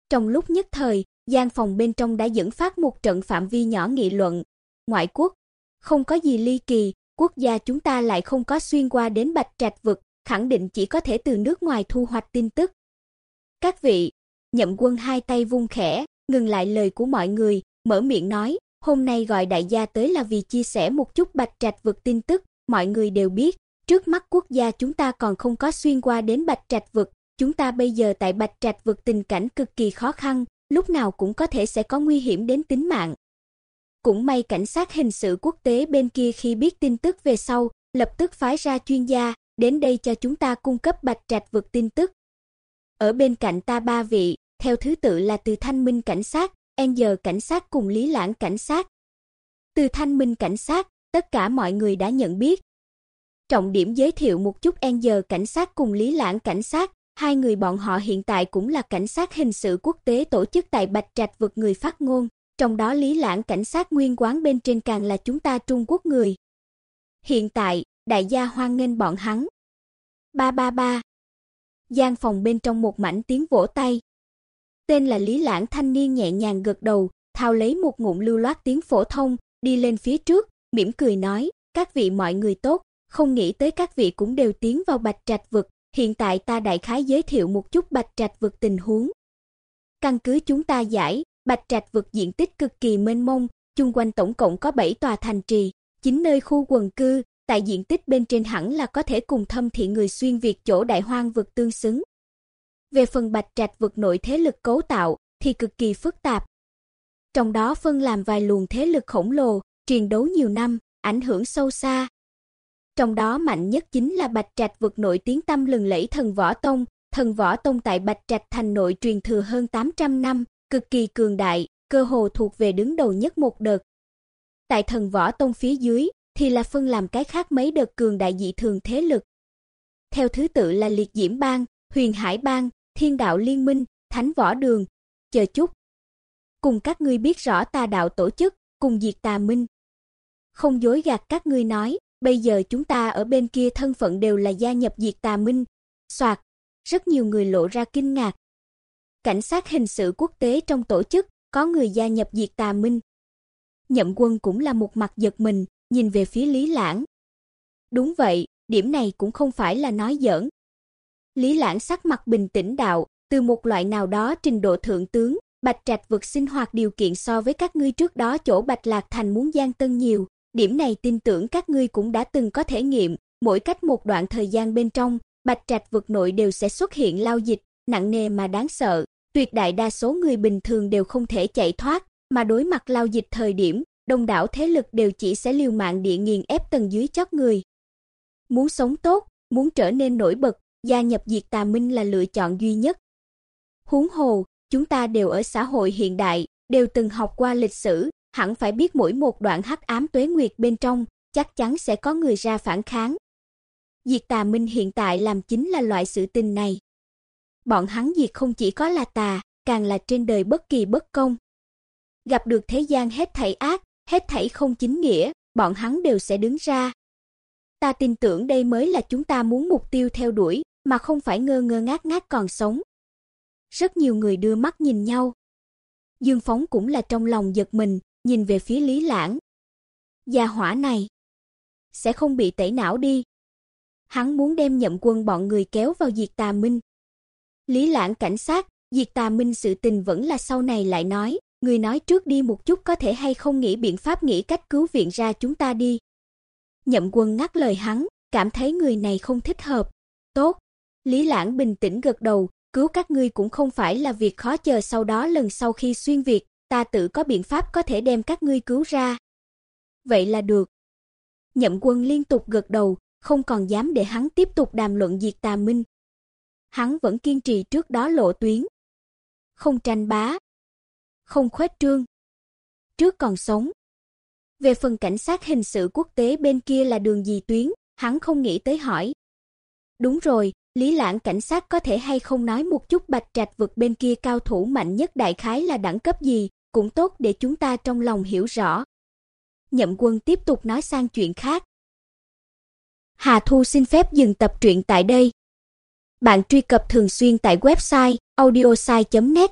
Trong lúc nhất thời, gian phòng bên trong đã dẫn phát một trận phạm vi nhỏ nghị luận. Ngoại quốc, không có gì ly kỳ, quốc gia chúng ta lại không có xuyên qua đến Bạch Trạch vực, khẳng định chỉ có thể từ nước ngoài thu hoạch tin tức. Các vị, Nhậm Quân hai tay vung khẽ, ngừng lại lời của mọi người, mở miệng nói, hôm nay gọi đại gia tới là vì chia sẻ một chút Bạch Trạch vực tin tức, mọi người đều biết, trước mắt quốc gia chúng ta còn không có xuyên qua đến Bạch Trạch vực, chúng ta bây giờ tại Bạch Trạch vực tình cảnh cực kỳ khó khăn, lúc nào cũng có thể sẽ có nguy hiểm đến tính mạng. Cũng may cảnh sát hình sự quốc tế bên kia khi biết tin tức về sau, lập tức phái ra chuyên gia đến đây cho chúng ta cung cấp Bạch Trạch vực tin tức. Ở bên cạnh ta ba vị, theo thứ tự là Từ Thanh Minh cảnh sát, Angel cảnh sát cùng Lý Lãng cảnh sát. Từ Thanh Minh cảnh sát, tất cả mọi người đã nhận biết. Trọng điểm giới thiệu một chút Angel cảnh sát cùng Lý Lãng cảnh sát, hai người bọn họ hiện tại cũng là cảnh sát hình sự quốc tế tổ chức tại Bạch Trạch vực người phát ngôn, trong đó Lý Lãng cảnh sát nguyên quán bên trên càng là chúng ta Trung Quốc người. Hiện tại, đại gia hoan nghênh bọn hắn. Ba ba ba. Gian phòng bên trong một mảnh tiếng vỗ tay. Tên là Lý Lãng thanh niên nhẹ nhàng gật đầu, thao lấy một ngụm lưu loát tiếng phổ thông, đi lên phía trước, mỉm cười nói, các vị mọi người tốt, không nghĩ tới các vị cũng đều tiến vào Bạch Trạch vực, hiện tại ta đại khái giới thiệu một chút Bạch Trạch vực tình huống. Căn cứ chúng ta giải, Bạch Trạch vực diện tích cực kỳ mênh mông, chung quanh tổng cộng có 7 tòa thành trì, 9 nơi khu quần cư, tại diện tích bên trên hẳn là có thể cùng thâm thị người xuyên việt chỗ đại hoang vực tương xứng. Về phần Bạch Trạch vực nội thế lực cấu tạo thì cực kỳ phức tạp. Trong đó phân làm vài luồng thế lực khổng lồ, truyền đấu nhiều năm, ảnh hưởng sâu xa. Trong đó mạnh nhất chính là Bạch Trạch vực nổi tiếng tâm lừng lẫy thần võ tông, thần võ tông tại Bạch Trạch thành nội truyền thừa hơn 800 năm, cực kỳ cường đại, cơ hồ thuộc về đứng đầu nhất một đợt. Tại thần võ tông phía dưới thì là phân làm cái khác mấy đợt cường đại dị thường thế lực. Theo thứ tự là Liệt Diễm Bang, Huyền Hải Bang, Thiên Đạo Liên Minh, Thánh Võ Đường, chờ chút. Cùng các ngươi biết rõ tà đạo tổ chức, cùng diệt tà minh. Không dối gạt các ngươi nói, bây giờ chúng ta ở bên kia thân phận đều là gia nhập diệt tà minh. Soạt, rất nhiều người lộ ra kinh ngạc. Cảnh sát hình sự quốc tế trong tổ chức, có người gia nhập diệt tà minh. Nhậm quân cũng là một mặt giật mình, nhìn về phía Lý Lãng. Đúng vậy, điểm này cũng không phải là nói giỡn. Lý Lãng sắc mặt bình tĩnh đạo, từ một loại nào đó trình độ thượng tướng, Bạch Trạch vực sinh hoạt điều kiện so với các ngươi trước đó chỗ Bạch Lạc Thành muốn gian tân nhiều, điểm này tin tưởng các ngươi cũng đã từng có thể nghiệm, mỗi cách một đoạn thời gian bên trong, Bạch Trạch vực nội đều sẽ xuất hiện lao dịch, nặng nề mà đáng sợ, tuyệt đại đa số người bình thường đều không thể chạy thoát, mà đối mặt lao dịch thời điểm, đông đảo thế lực đều chỉ sẽ liều mạng địa nghiền ép tầng dưới chót người. Muốn sống tốt, muốn trở nên nổi bật, gia nhập diệt tà minh là lựa chọn duy nhất. Huống hồ, chúng ta đều ở xã hội hiện đại, đều từng học qua lịch sử, hẳn phải biết mỗi một đoạn hắc ám tuế nguyệt bên trong, chắc chắn sẽ có người ra phản kháng. Diệt tà minh hiện tại làm chính là loại sự tình này. Bọn hắn diệt không chỉ có là tà, càng là trên đời bất kỳ bất công. Gặp được thế gian hết thảy ác, hết thảy không chính nghĩa, bọn hắn đều sẽ đứng ra. Ta tin tưởng đây mới là chúng ta muốn mục tiêu theo đuổi, mà không phải ngơ ngơ ngác ngác còn sống. Rất nhiều người đưa mắt nhìn nhau. Dương Phóng cũng là trong lòng giật mình, nhìn về phía Lý Lãng. Gia hỏa này sẽ không bị tẩy não đi. Hắn muốn đem Nhậm Quân bọn người kéo vào diệt Tà Minh. Lý Lãng cảnh sát, diệt Tà Minh sự tình vẫn là sau này lại nói, người nói trước đi một chút có thể hay không nghĩ biện pháp nghĩ cách cứu viện ra chúng ta đi. Nhậm Quân ngắt lời hắn, cảm thấy người này không thích hợp. Tốt. Lý Lãng bình tĩnh gật đầu, cứu các ngươi cũng không phải là việc khó chờ sau đó lần sau khi xuyên việt, ta tự có biện pháp có thể đem các ngươi cứu ra. Vậy là được. Nhậm Quân liên tục gật đầu, không còn dám để hắn tiếp tục đàm luận diệt tà minh. Hắn vẫn kiên trì trước đó lộ tuyến. Không tranh bá, không khuếch trương. Trước còn sống. Về phần cảnh sát hình sự quốc tế bên kia là đường gì tuyến, hắn không nghĩ tới hỏi. Đúng rồi, Lý Lãng cảnh sát có thể hay không nói một chút Bạch Trạch vực bên kia cao thủ mạnh nhất đại khái là đẳng cấp gì, cũng tốt để chúng ta trong lòng hiểu rõ. Nhậm Quân tiếp tục nói sang chuyện khác. Hà Thu xin phép dừng tập truyện tại đây. bạn truy cập thường xuyên tại website audiosai.net